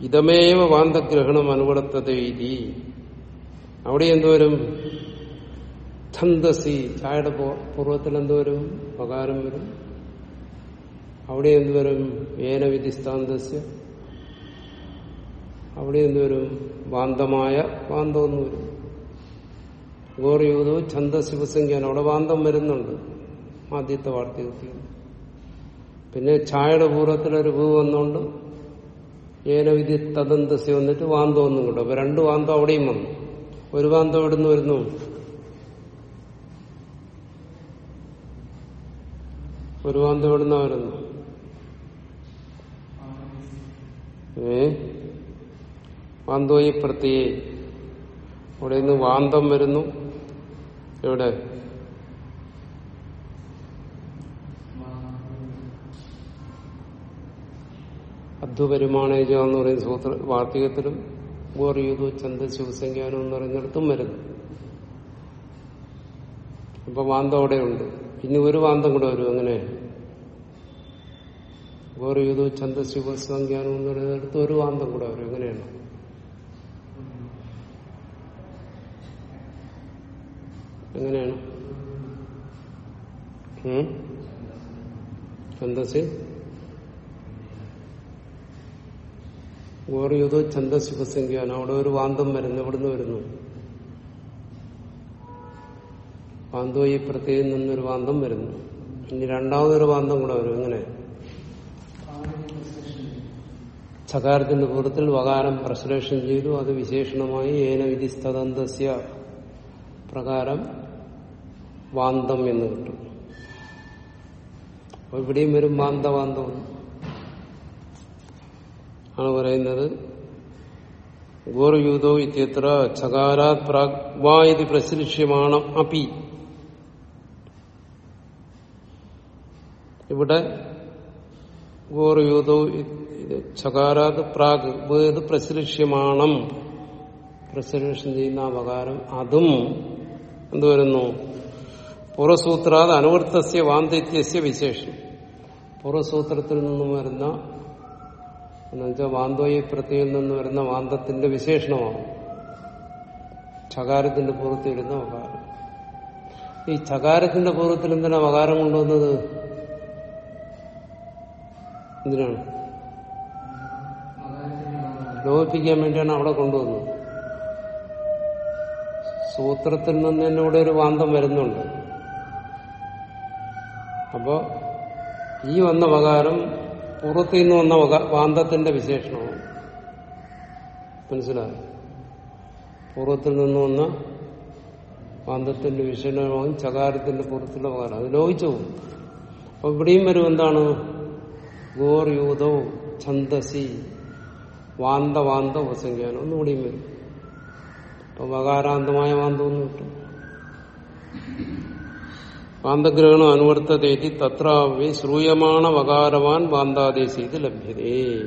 ഇതമേവ വാന്തഗ്രഹണം അനുവർത്തത ഇതി. അവിടെ എന്തോരും ഛന്ദസി ചായയുടെ പൂർവത്തിൽ എന്തോരും പകാരം വരും. അവിടെ എന്തുവരും ഏനവിധിസ്ഥാന്തസ്യ അവിടെ എന്തുവരും വാന്തമായ വാന്തം എന്ന് വരും. ഗോറിയൂതോ ഛന്ദശിവസംഖ്യാനം അവിടെ വാന്തം വരുന്നുണ്ട്. ആദ്യത്തെ വാർത്തകത്തിൽ പിന്നെ ഛായയുടെ പൂർവത്തിൽ ഒരു ഭൂ വന്നുകൊണ്ട് ഏനവിധി തദന്തസ്യ വന്നിട്ട് വാന്തം ഒന്നും കിട്ടും അപ്പൊ രണ്ട് വാന്തം അവിടെയും വന്നു. ഒരു വാന്തം എവിടുന്ന് വരുന്നു? ഒരു വാന്തം എവിടുന്ന വരുന്നു? ഏ? വാന്തോയി പ്രത്യേ. അവിടെ നിന്ന് വാന്തം വരുന്നു. എവിടെ? അധ്വപരിമാണേജ എന്ന് പറയുന്ന സൂത്ര വാർത്തികത്തിലും ഗോറിയുതു ചന്ദ ശിവസംഖ്യാനം എന്ന് പറയുന്നിടത്തും വരുന്നു. അപ്പൊ വാന്തം അവിടെയുണ്ട്. ഇനി ഒരു വാന്തം കൂടെ വരും അങ്ങനെ ഗോറിയുതു ചന്ദ ശിവസംഖ്യാനം എന്ന് പറയുന്നിടത്ത് ഒരു വാന്തം കൂടെ വരും എങ്ങനെയാണ്? എങ്ങനെയാണ്? ഗോറിയുതോ ഛന്ദസ് ശിവസംഖ്യാണ് അവിടെ ഒരു വാന്തം വരുന്നു. എവിടുന്ന് വരുന്നു? വാന്തോ ഈ പ്രത്യേകം നിന്നൊരു വാന്തം വരുന്നു. ഇനി രണ്ടാമതൊരു വാന്തം കൂടെ വരും. എങ്ങനെ? സകാരത്തിന്റെ പൂർവത്തിൽ വകാരം പ്രശ്ലേഷം ചെയ്തു. അത് വിശേഷണമായി ഏന വിധിസ്തദന്തസ്യ പ്രകാരം വാന്തം എന്ന് കിട്ടും. അപ്പൊ ഇവിടെയും വരും വാന്തവാന്തം. ആണ് പറയുന്നത് ഗോർയൂതോ ഇത്യത്ര ചകാരാത് പ്രാഗ്വാ ഇത് പ്രശ്ലിഷ്യമാണ് അപി. ഇവിടെ ഗോർയൂതോ ചകാരാത് പ്രാഗ് വേദ് പ്രശ്ലിഷ്യമാണം പ്രശ്ലേഷം ചെയ്യുന്ന അപകാരം അതും എന്ത് വരുന്നു പൂർവസൂത്രാത് അനുവൃത്തസ്യ വാന്തിത്യസ്യ വിശേഷം. പൂർവസൂത്രത്തിൽ നിന്നും വരുന്ന എന്നുവെച്ചാൽ വാന്തോയി പ്രത്യയിൽ നിന്ന് വരുന്ന വാന്തത്തിന്റെ വിശേഷണമാണ്. ചകാരത്തിന്റെ പൂർവത്തിൽ വരുന്ന വകാരം ഈ ചകാരത്തിന്റെ പൂർവത്തിൽ എന്തിനാ വകാരം കൊണ്ടുവന്നത്? എന്തിനാണ്? ലോപിപ്പിക്കാൻ വേണ്ടിയാണ് അവിടെ കൊണ്ടുവന്നത്. സൂത്രത്തിൽ നിന്ന് തന്നെ ഇവിടെ ഒരു വാന്തം വരുന്നുണ്ട്. അപ്പോ ഈ വന്ന വകാരം പുറത്തു നിന്ന് വന്ന വാന്തത്തിന്റെ വിശേഷണമാണ് മനസ്സിലായി? പൂർവത്തിൽ നിന്ന് വന്ന വാന്തത്തിന്റെ വിശേഷണമാകും ചകാരത്തിന്റെ പുറത്തുള്ള വകാരം അത് ലോഹിച്ചു പോകും. അപ്പൊ ഇവിടെയും വരും എന്താണ്? ഗോർ യൂതോ ഛന്ദസി. വാന്ത വാന്ത ഉപസംഖ്യാനം ഒന്നുകൂടിയും വരും. അപ്പൊ വകാരാന്തമായ വാന്തമൊന്നും കിട്ടും. വാന്തഗ്രഹണം അനുവർത്തതേതി തത്രാവി ശ്രൂയമാണ വകാരവാൻ വാന്താദേശീത് ലഭ്യതേ.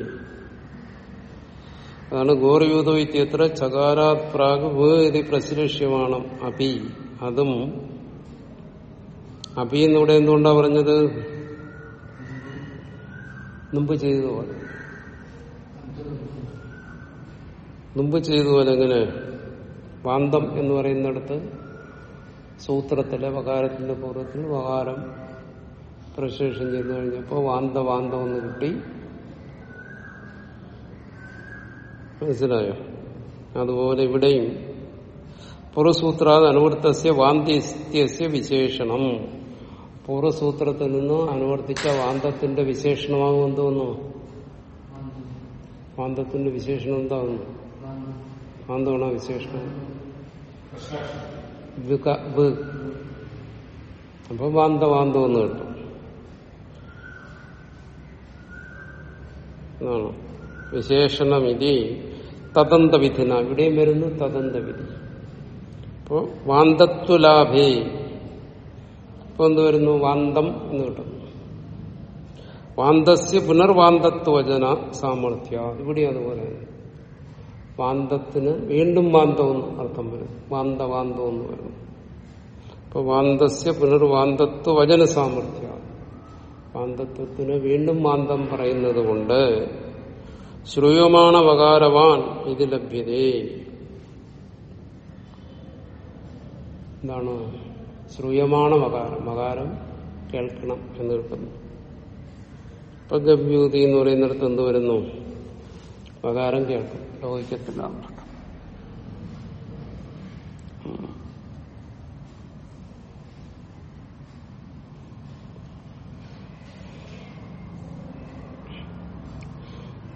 അതാണ് ഗോർയൂതോ ഇത്യത്ര ചകാരാത് പ്രാഗ് വേദി പ്രശ്ലേഷ്യമാണ് അപി. അതും അപി എന്നിവിടെ എന്തുകൊണ്ടാ പറഞ്ഞത്? മുമ്പ് ചെയ്തതുപോലെ. മുമ്പ് ചെയ്തതുപോലെ എങ്ങനെ? വാന്തം എന്ന് പറയുന്നിടത്ത് സൂത്രത്തിലെ വകാരത്തിന്റെ പൂർവത്തിൽ വകാരം പ്രശേഷം ചെയ്തു കഴിഞ്ഞപ്പോൾ വാന്ത വാന്തം എന്ന് കിട്ടി. മനസ്സിലായോ? അതുപോലെ ഇവിടെയും പൂർവസൂത്രാത് അനുവർത്തസ്യ വാന്ത്യസ്യ വിശേഷണം. പൂർവസൂത്രത്തിൽ നിന്ന് അനുവർത്തിച്ച വാന്തത്തിന്റെ വിശേഷണമാകും എന്തോന്നു വാന്തത്തിന്റെ വിശേഷണം എന്താകുന്നു? വാന്തമാണോ വിശേഷണം. അപ്പൊ വാന്ത വാന്തോ എന്ന് കിട്ടും. എന്നാണ് വിശേഷണമിതി തദന്തവിധിന. ഇവിടെയും വരുന്നു തദന്തവിധി. അപ്പോ വാന്തത്വലാഭേ. ഇപ്പൊ എന്ത് വരുന്നു? വാന്തം എന്ന് കിട്ടും വാന്തസ്യ പുനർവാന്തത്വചന സാമർഥ്യ. ഇവിടെ അതുപോലെ. വാന്തത്തിന് വീണ്ടും വാന്തമെന്ന് അർത്ഥം വരും. വാന്ത വാന്തമെന്ന് വരും. അപ്പൊ വാന്തസ്യ പുനർവാന്തത്വ വചന സാമർഥ്യ വാന്തത്വത്തിന് വീണ്ടും വാന്തം പറയുന്നത് കൊണ്ട് ശ്രൂയമാണ വകാരവാൻ ഇത് ലഭ്യതേ. എന്താണ്? ശ്രൂയമാണ വകാരം വകാരം കേൾക്കണം എന്ന് കേൾക്കുന്നു ഇപ്പൊ ഗഭ്യൂതി എന്ന് പറയുന്നിടത്ത് എന്ത് വരുന്നു? വകാരം കേൾക്കും. ലോഹിക്കത്തില്ല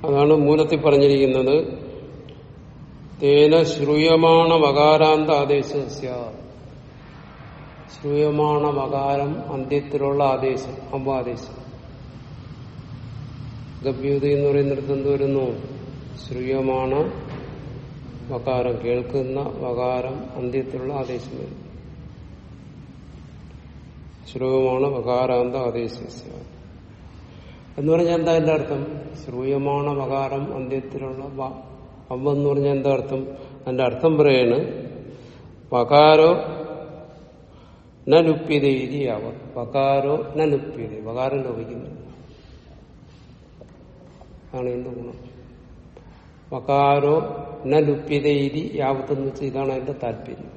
അതാണ് മൂലത്തിൽ പറഞ്ഞിരിക്കുന്നത്. തേന ശ്രൂയമാണ മകാരാന്ത ആദേശ ശ്രൂയമാണ മകാരം അന്ത്യത്തിലുള്ള ആദേശം അമ്പാദേശം ഗഭ്യൂതി എന്ന് പറയുന്നിടത്ത് എന്ത് വരുന്നു? ശ്രൂയമാണ് വകാരം കേൾക്കുന്ന വകാരം അന്ത്യത്തിലുള്ള ആദേശം. വരുന്നു ശ്രൂയമാണ് വകാരാന്ത ആദേശം. എന്ന് പറഞ്ഞാൽ എന്താ എന്റെ അർത്ഥം? ശ്രൂയമാണ് വകാരം അന്ത്യത്തിലുള്ള അവന്ന് പറഞ്ഞാൽ എന്താ അർത്ഥം? അതിന്റെ അർത്ഥം പറയാണ് വകാരോ ന ലുപ്യത ഇരിയാവ വകാരോ ന ലുപ്യത വകാരം ലോപിക്കുന്നു. അതാണ് എന്റെ ഗുണം. വകാരോ ന യാവത്തെന്ന് വെച്ചാൽ ഇതാണ് അതിന്റെ താല്പര്യം.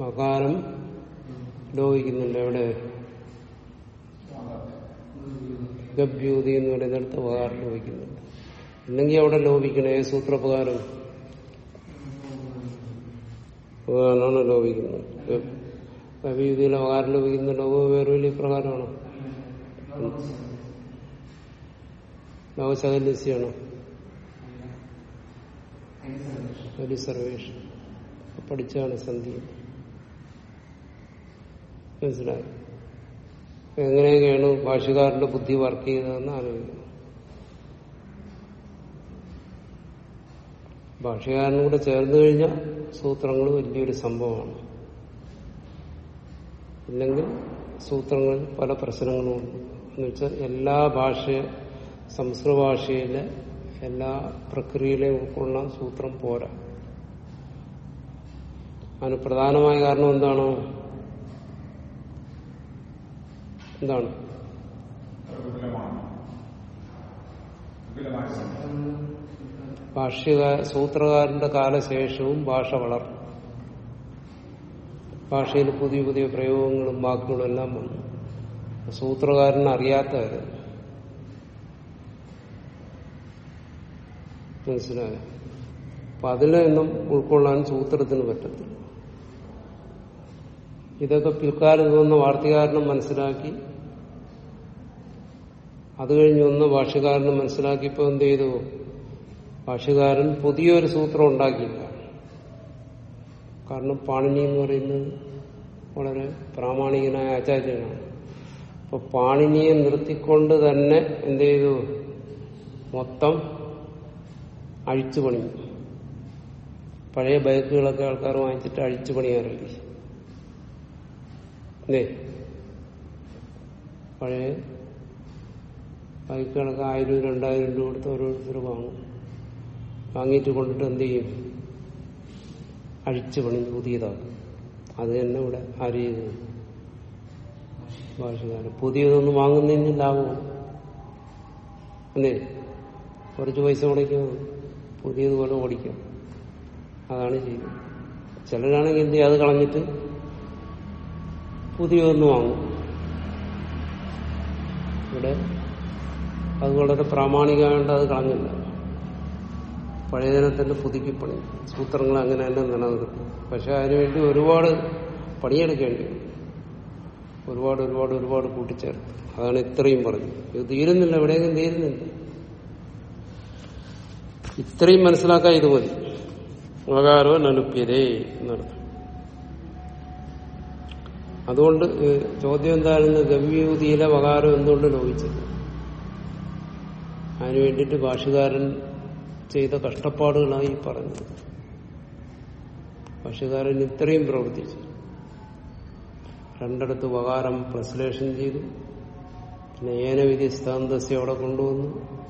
വകാരം ലോപിക്കുന്നുണ്ട് എവിടെ ഗഭ്യൂതി എന്ന് പറയുന്നിടത്ത് ഉപകാരം ലോപിക്കുന്നുണ്ട് ഇല്ലെങ്കിൽ അവിടെ ലോപിക്കണം ഏ സൂത്രപ്രകാരം. ഉപകാരമാണ് ലോപിക്കുന്നത് ഗഭ്യൂതിയിലെ ഉപകാരം ലോപിക്കുന്ന ലോക വേറെ പ്രകാരമാണോ. ഒരു സർവേഷൻ പഠിച്ചാണ് സന്ധി. മനസ്സിലായി? എങ്ങനെയൊക്കെയാണ് ഭാഷകാരന്റെ ബുദ്ധി വർക്ക് ചെയ്തതെന്ന് ആലോചിക്കണം ഭാഷകാരനും കൂടെ ചേർന്ന് കഴിഞ്ഞാൽ സൂത്രങ്ങൾ വലിയൊരു സംഭവമാണ്. ഇല്ലെങ്കിൽ സൂത്രങ്ങളിൽ പല പ്രശ്നങ്ങളുമുണ്ട് എന്ന് വെച്ചാൽ എല്ലാ ഭാഷ സംസ്കൃത ഭാഷയിലെ എല്ലാ പ്രക്രിയയിലെയും ഉൾക്കൊള്ളാൻ സൂത്രം പോരാ. അതിന് പ്രധാനമായ കാരണം എന്താണ്? എന്താണ്? ഭാഷ്യകാര സൂത്രകാരന്റെ കാലശേഷവും ഭാഷ വളർന്നു. ഭാഷയിൽ പുതിയ പുതിയ പ്രയോഗങ്ങളും വാക്കുകളും എല്ലാം വന്നു. സൂത്രകാരൻ അറിയാത്തതായിരുന്നു മനസ്സിലായോ? അപ്പൊ അതിലൊന്നും ഉൾക്കൊള്ളാൻ സൂത്രത്തിന് പറ്റത്തില്ല. ഇതൊക്കെ പിൽക്കാലം തോന്നുന്ന വാർത്തകാരനും മനസ്സിലാക്കി അത് കഴിഞ്ഞ് ഒന്ന് ഭാഷകാരനും മനസ്സിലാക്കിയപ്പോ എന്ത് ചെയ്തു? ഭാഷകാരൻ പുതിയൊരു സൂത്രം ഉണ്ടാക്കിയില്ല. കാരണം പാണിനി എന്ന് പറയുന്നത് വളരെ പ്രാമാണികനായ ആചാര്യനാണ്. അപ്പൊ പാണിനിയെ നിർത്തിക്കൊണ്ട് തന്നെ എന്ത് ചെയ്തു? മൊത്തം അഴിച്ചു പണിയും. പഴയ ബൈക്കുകളൊക്കെ ആൾക്കാർ വാങ്ങിച്ചിട്ട് അഴിച്ചു പണിയാറില്ലേ പഴയ ബൈക്കുകളൊക്കെ ആയിരം രണ്ടായിരം രൂപ കൊടുത്ത് ഓരോരുത്തർ വാങ്ങും. വാങ്ങിയിട്ട് കൊണ്ടിട്ട് എന്ത് ചെയ്യും? അഴിച്ചു പണി പുതിയതാക്കും അത് തന്നെ ഇവിടെ ആര് ചെയ്തു ഭാഷകാരൻ. പുതിയതൊന്നും വാങ്ങുന്നതിന് ലാഭമാണ്. അല്ലേ? കുറച്ച് പൈസ മുടക്കും പുതിയതുപോലെ ഓടിക്കും. അതാണ് ചെയ്യുന്നത്. ചിലരാണെങ്കിൽ എന്ത് അത് കളഞ്ഞിട്ട് പുതിയതൊന്ന് വാങ്ങും. ഇവിടെ അത് വളരെ പ്രാമാണികമായിട്ട് അത് കളഞ്ഞില്ല. പഴയതിനെ തന്നെ പുതുക്കി പണി. സൂത്രങ്ങൾ അങ്ങനെ തന്നെ നിലനിർത്തും. പക്ഷെ അതിനുവേണ്ടി ഒരുപാട് പണിയെടുക്കേണ്ടി വരും. ഒരുപാട് ഒരുപാട് ഒരുപാട് കൂട്ടിച്ചേർത്ത്. അതാണ് ഇത്രയും പറഞ്ഞത്. ഇത് തീരുന്നില്ല. എവിടെയെങ്കിലും തീരുന്നില്ല ഇത്രയും മനസ്സിലാക്കാൻ ഇത് മതി. ഉപകാരോ നനുപ്യതേ എന്നർത്ഥം. അതുകൊണ്ട് ചോദ്യം എന്തായിരുന്നു ഗവ്യൂതിയിലെ വകാരം എന്തുകൊണ്ട് ലോപിച്ചത്? അതിനു വേണ്ടിയിട്ട് ഭാഷകാരൻ ചെയ്ത കഷ്ടപ്പാടുകളായി പറഞ്ഞത്. ഭാഷകാരൻ ഇത്രയും പ്രവർത്തിച്ചു. രണ്ടിടത്ത് വകാരം പ്രസലേഷൻ ചെയ്തു. പിന്നെ ഏനവിധി സ്ഥാന്തസ്യ അവിടെ കൊണ്ടുവന്നു.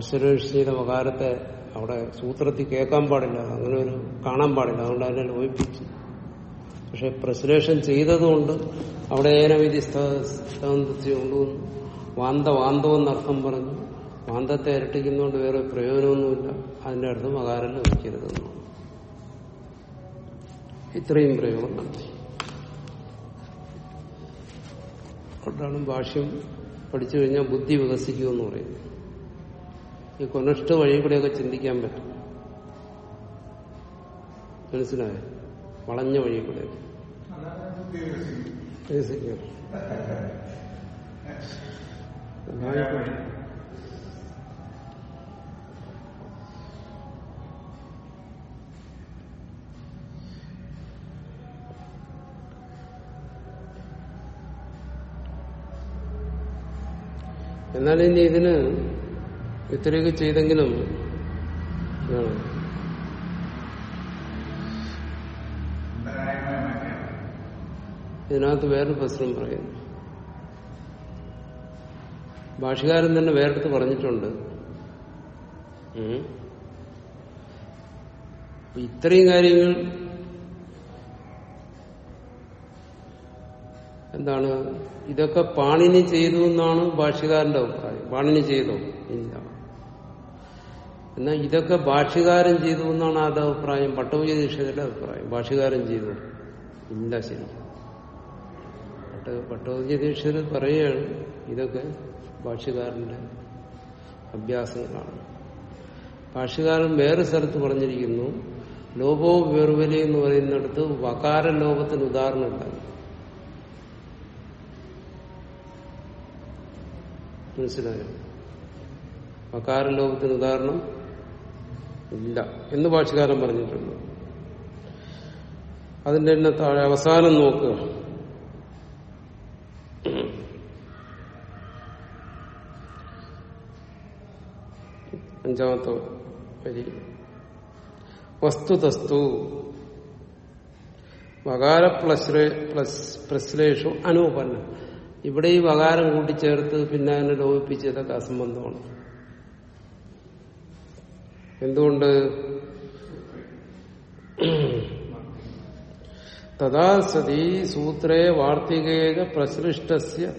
ചെയ്ത വകാരത്തെ അവിടെ സൂത്രത്തിൽ കേൾക്കാൻ പാടില്ല. അങ്ങനെ ഒരു കാണാൻ പാടില്ല. അതുകൊണ്ട് അതിനെ ലോപിപ്പിച്ചു. പക്ഷെ പ്രശ്ലേഷൻ ചെയ്തതുകൊണ്ട് അവിടെ ഏനവിധി സ്ഥാന്തസ്യ വാന്ത വാന്തോ എന്നർത്ഥം പറഞ്ഞു. വാന്തത്തെ ഇരട്ടിക്കുന്നതുകൊണ്ട് വേറെ പ്രയോജനമൊന്നുമില്ല. അതിന്റെ അർത്ഥം അകാരം ലഭിക്കരുതെന്നു ഇത്രയും പ്രയോഗം നടത്തി. അതുകൊണ്ടാണ് ഭാഷ്യം പഠിച്ചു കഴിഞ്ഞാൽ ബുദ്ധി വികസിക്കുമെന്ന് പറയുന്നത്. ഈ കൊനിഷ്ഠ വഴി കൂടെയൊക്കെ ചിന്തിക്കാൻ പറ്റും. മനസ്സിലായോ? വളഞ്ഞ വഴി കൂടെ. എന്നാലിനി ഇതിന് ഇത്രയൊക്കെ ചെയ്തെങ്കിലും ഇതിനകത്ത് വേറൊരു പ്രശ്നം പറയുന്നു. ഭാഷകാരൻ തന്നെ വേറെടുത്ത് പറഞ്ഞിട്ടുണ്ട്. ഇത്രയും കാര്യങ്ങൾ എന്താണ്? ഇതൊക്കെ പാണിനി ചെയ്തു എന്നാണ് ഭാഷകാരന്റെ അഭിപ്രായം. പാണിനി ചെയ്തോ? ഇല്ല. എന്നാൽ ഇതൊക്കെ ഭാഷ്യകാരം ചെയ്തു എന്നാണ് ആ അഭിപ്രായം. പട്ടഭുജ ദീക്ഷയുടെ അഭിപ്രായം. ഭാഷ്യകാരം ചെയ്തു. ഇല്ല ശരിക്കും. പട്ട പട്ടഭുജ ദീക്ഷർ പറയുകയാണ് ഇതൊക്കെ ഭാഷ്യകാരന്റെ അഭ്യാസങ്ങളാണ്. ഭാഷ്യകാരൻ വേറെ സ്ഥലത്ത് പറഞ്ഞിരിക്കുന്നു. ലോപോ വേർവലി എന്ന് പറയുന്നിടത്ത് വകാര ലോപത്തിന് ഉദാഹരണമില്ല മനസ്സിലായോ? വകാര ലോകത്തിന് ഉദാഹരണം ഇല്ല എന്ന് ഭാഷകാരൻ പറഞ്ഞിട്ടുണ്ട്. അതിന്റെ തന്നെ താഴെ അവസാനം നോക്കുക അഞ്ചാമത്തെ വരി. വസ്തുതസ്തു. വകാര പ്രശ്ലേഷു അനുപന്നം. ഇവിടെ ഈ വകാരം കൂട്ടിച്ചേർത്ത് പിന്നെ അതിനെ ലോപിപ്പിച്ചതൊക്കെ അസംബന്ധമാണ്. എന്തുകൊണ്ട്? തഥാ സതി സൂത്രേ വാർത്തികേക പ്രസൃഷ്ടസ്യ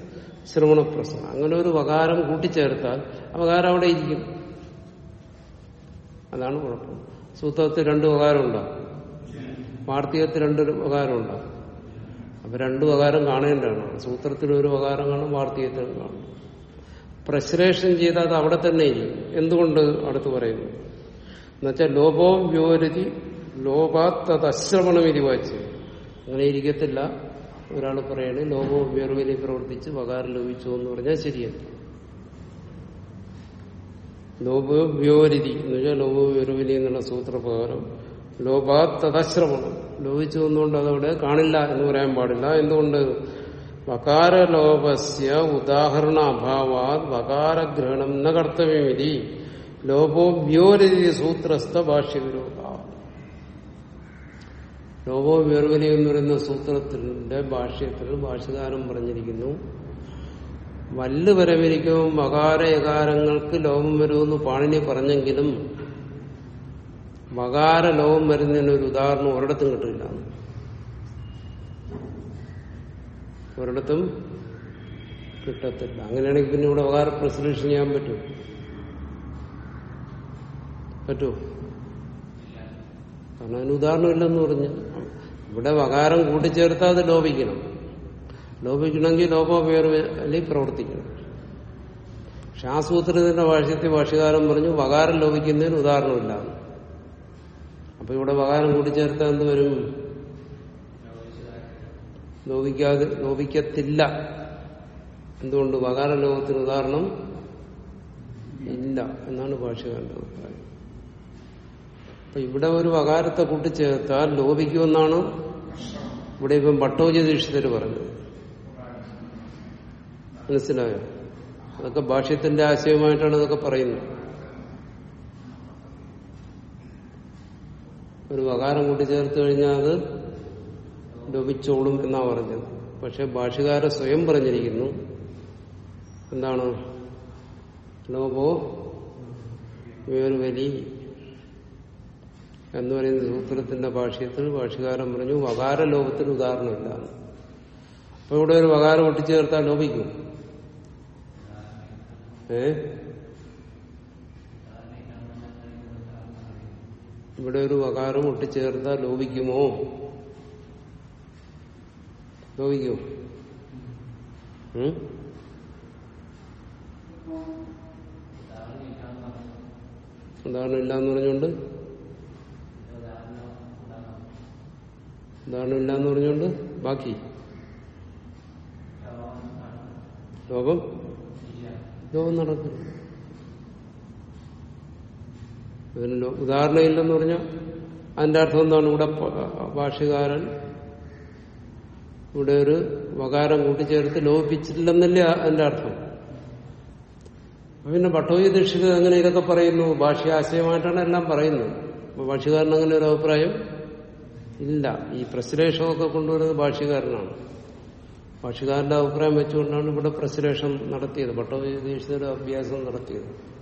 ശ്രവണപ്രസം അങ്ങനെ ഒരു വകാരം കൂട്ടിച്ചേർത്താൽ ആ വകാരം അവിടെ ഇരിക്കും. അതാണ് കുഴപ്പം. സൂത്രത്തിൽ രണ്ട് വകാരമുണ്ടോ വാർത്തികത്തിൽ രണ്ട് വകാരമുണ്ടോ അപ്പൊ രണ്ട് വകാരം കാണേണ്ടതാണ്. സൂത്രത്തിൽ ഒരു വകാരം കാണും വാർത്തികത്തിൽ കാണും. പ്രശ്ലേഷം ചെയ്താൽ അത് അവിടെ തന്നെ ഇരിക്കും. എന്തുകൊണ്ട്? അടുത്ത് പറയുന്നു. എന്നുവെച്ചാൽ ലോപോ വ്യോരതി ലോപാത്തശ്രവണം ഇത് വായിച്ച്. അങ്ങനെ ഇരിക്കത്തില്ല. ഒരാൾ പറയാണ് ലോപോ വ്യോർവലി പ്രവർത്തിച്ച് വകാരം ലോപിച്ചു എന്ന് പറഞ്ഞാൽ ശരിയല്ല. ലോപോ വ്യോരതി എന്ന് വെച്ചാൽ ലോപോ വ്യോർവിനി എന്നുള്ള സൂത്രപ്രകാരം ലോപാ തദശ്രമണം ലോപിച്ചു എന്നുകൊണ്ട് അതവിടെ കാണില്ല എന്ന് പറയാൻ പാടില്ല. എന്തുകൊണ്ട്? വകാരലോപസ്യ ഉദാഹരണ അഭാവാത് വകാരഗ്രഹണം ന കർത്തവ്യമിതി. ലോപോ വ്യോരതി സൂത്രസ്ഥ ഭാഷ്യവിരോധ ലോപോ വ്യോർവലി എന്ന് പറയുന്ന സൂത്രത്തിന്റെ ഭാഷ്യത്തിൽ ഭാഷ്യകാരം പറഞ്ഞിരിക്കുന്നു വല്ല് വരവിരിക്കും വകാര യകാരങ്ങൾക്ക് ലോപം വരുമെന്ന് പാണിനി പറഞ്ഞെങ്കിലും വകാര ലോകം വരുന്നതിന് ഒരു ഉദാഹരണം ഒരിടത്തും കിട്ടില്ല. ഒരിടത്തും കിട്ടത്തില്ല. അങ്ങനെയാണെങ്കിൽ പിന്നെ ഇവിടെ വകാര പ്രസലേഷൻ ചെയ്യാൻ പറ്റും. പറ്റുമോ കാരണം അതിന് ഉദാഹരണമില്ലെന്ന് പറഞ്ഞു ഇവിടെ വകാരം കൂട്ടിച്ചേർത്താൽ അത് ലോപിക്കണം. ലോപിക്കണമെങ്കിൽ ലോപോ വേറെ അല്ലെങ്കിൽ പ്രവർത്തിക്കണം. പക്ഷെ ആ സൂത്രത്തിന്റെ ഭാഷ്യത്തെ ഭാഷകാരൻ പറഞ്ഞു വകാരം ലോപിക്കുന്നതിന് ഉദാഹരണമില്ല. അപ്പൊ ഇവിടെ വകാരം കൂട്ടിച്ചേർത്താൽ എന്ത് വരും? ലോപിക്കാതെ ലോപിക്കത്തില്ല. എന്തുകൊണ്ട്? വകാര ലോകത്തിന് ഉദാഹരണം ഇല്ല എന്നാണ് ഭാഷകാരന്റെ അഭിപ്രായം. അപ്പൊ ഇവിടെ ഒരു വകാരത്തെ കൂട്ടിച്ചേർത്താൽ ലോപിക്കുമെന്നാണ് ഇവിടെ ഇപ്പം ഭട്ടോജി ദീക്ഷിതർ പറഞ്ഞത്. മനസ്സിലായോ? അതൊക്കെ ഭാഷ്യത്തിന്റെ ആശയമായിട്ടാണ് ഇതൊക്കെ പറയുന്നത്. ഒരു വകാരം കൂട്ടിച്ചേർത്ത് കഴിഞ്ഞാൽ അത് ലോപിച്ചോളും എന്നാ പറഞ്ഞത്. പക്ഷെ ഭാഷകാര സ്വയം പറഞ്ഞിരിക്കുന്നു. എന്താണ്? ലോപോ വേർവലി എന്ന് പറയുന്ന സൂത്രത്തിന്റെ ഭാഷ്യത്തിൽ ഭാഷ്യകാരൻ പറഞ്ഞു വകാര ലോകത്തിന് ഉദാഹരണമില്ല. അപ്പൊ ഇവിടെ ഒരു വകാരം ഒട്ടിച്ചേർത്താൽ ലോപിക്കും ഏ? ഇവിടെ ഒരു വകാരം ഒട്ടിച്ചേർത്താൽ ലോപിക്കുമോ ലോപിക്കുമോ? ഉദാഹരണം ഇല്ലാന്ന് പറഞ്ഞുകൊണ്ട് ഉദാഹരണം ഇല്ലാന്ന് പറഞ്ഞുകൊണ്ട് ബാക്കി. ലോകം? ലോകം നടക്കും ഇതിന് ലോ- ഉദാഹരണം ഇല്ലെന്ന് പറഞ്ഞാൽ അതിന്റെ അർത്ഥം എന്താണ്? ഇവിടെ ഭാഷകാരൻ ഇവിടെ ഒരു വകാരം കൂട്ടിച്ചേർത്ത് ലോപിച്ചിട്ടില്ലെന്നല്ലേ അതിന്റെ അർത്ഥം. പിന്നെ ഭട്ടോജി ദീക്ഷിത് അങ്ങനെ ഇതൊക്കെ പറയുന്നു. ഭാഷ്യാശയമായിട്ടാണ് എല്ലാം പറയുന്നത്. അപ്പൊ ഭാഷ്യകാരൻ അങ്ങനെ ഒരു അഭിപ്രായം ഇല്ല ഈ പ്രശ്ലേഷമൊക്കെ കൊണ്ടുവരുന്നത് ഭാഷ്യകാരനാണ്. ഭാഷ്യകാരന്റെ അഭിപ്രായം വെച്ചുകൊണ്ടാണ് ഇവിടെ പ്രശ്ലേഷം നടത്തിയത് ഭട്ടോപദേശിയുടെ അഭ്യാസം നടത്തിയത്.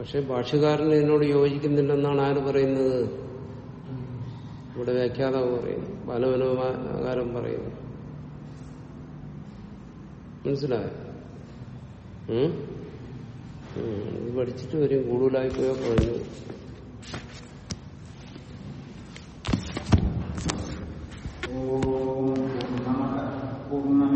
പക്ഷെ ഭാഷ്യകാരൻ ഇതിനോട് യോജിക്കുന്നില്ലെന്നാണ് ആര് പറയുന്നത്? ഇവിടെ വ്യാഖ്യാതാവ് പറയുന്നു ബാലമനോകാരം പറയുന്നു. മനസ്സിലായോ? പഠിച്ചിട്ട് വരും കൂടുതലായി പോയോ? പറഞ്ഞു पूर्ण पूर्ण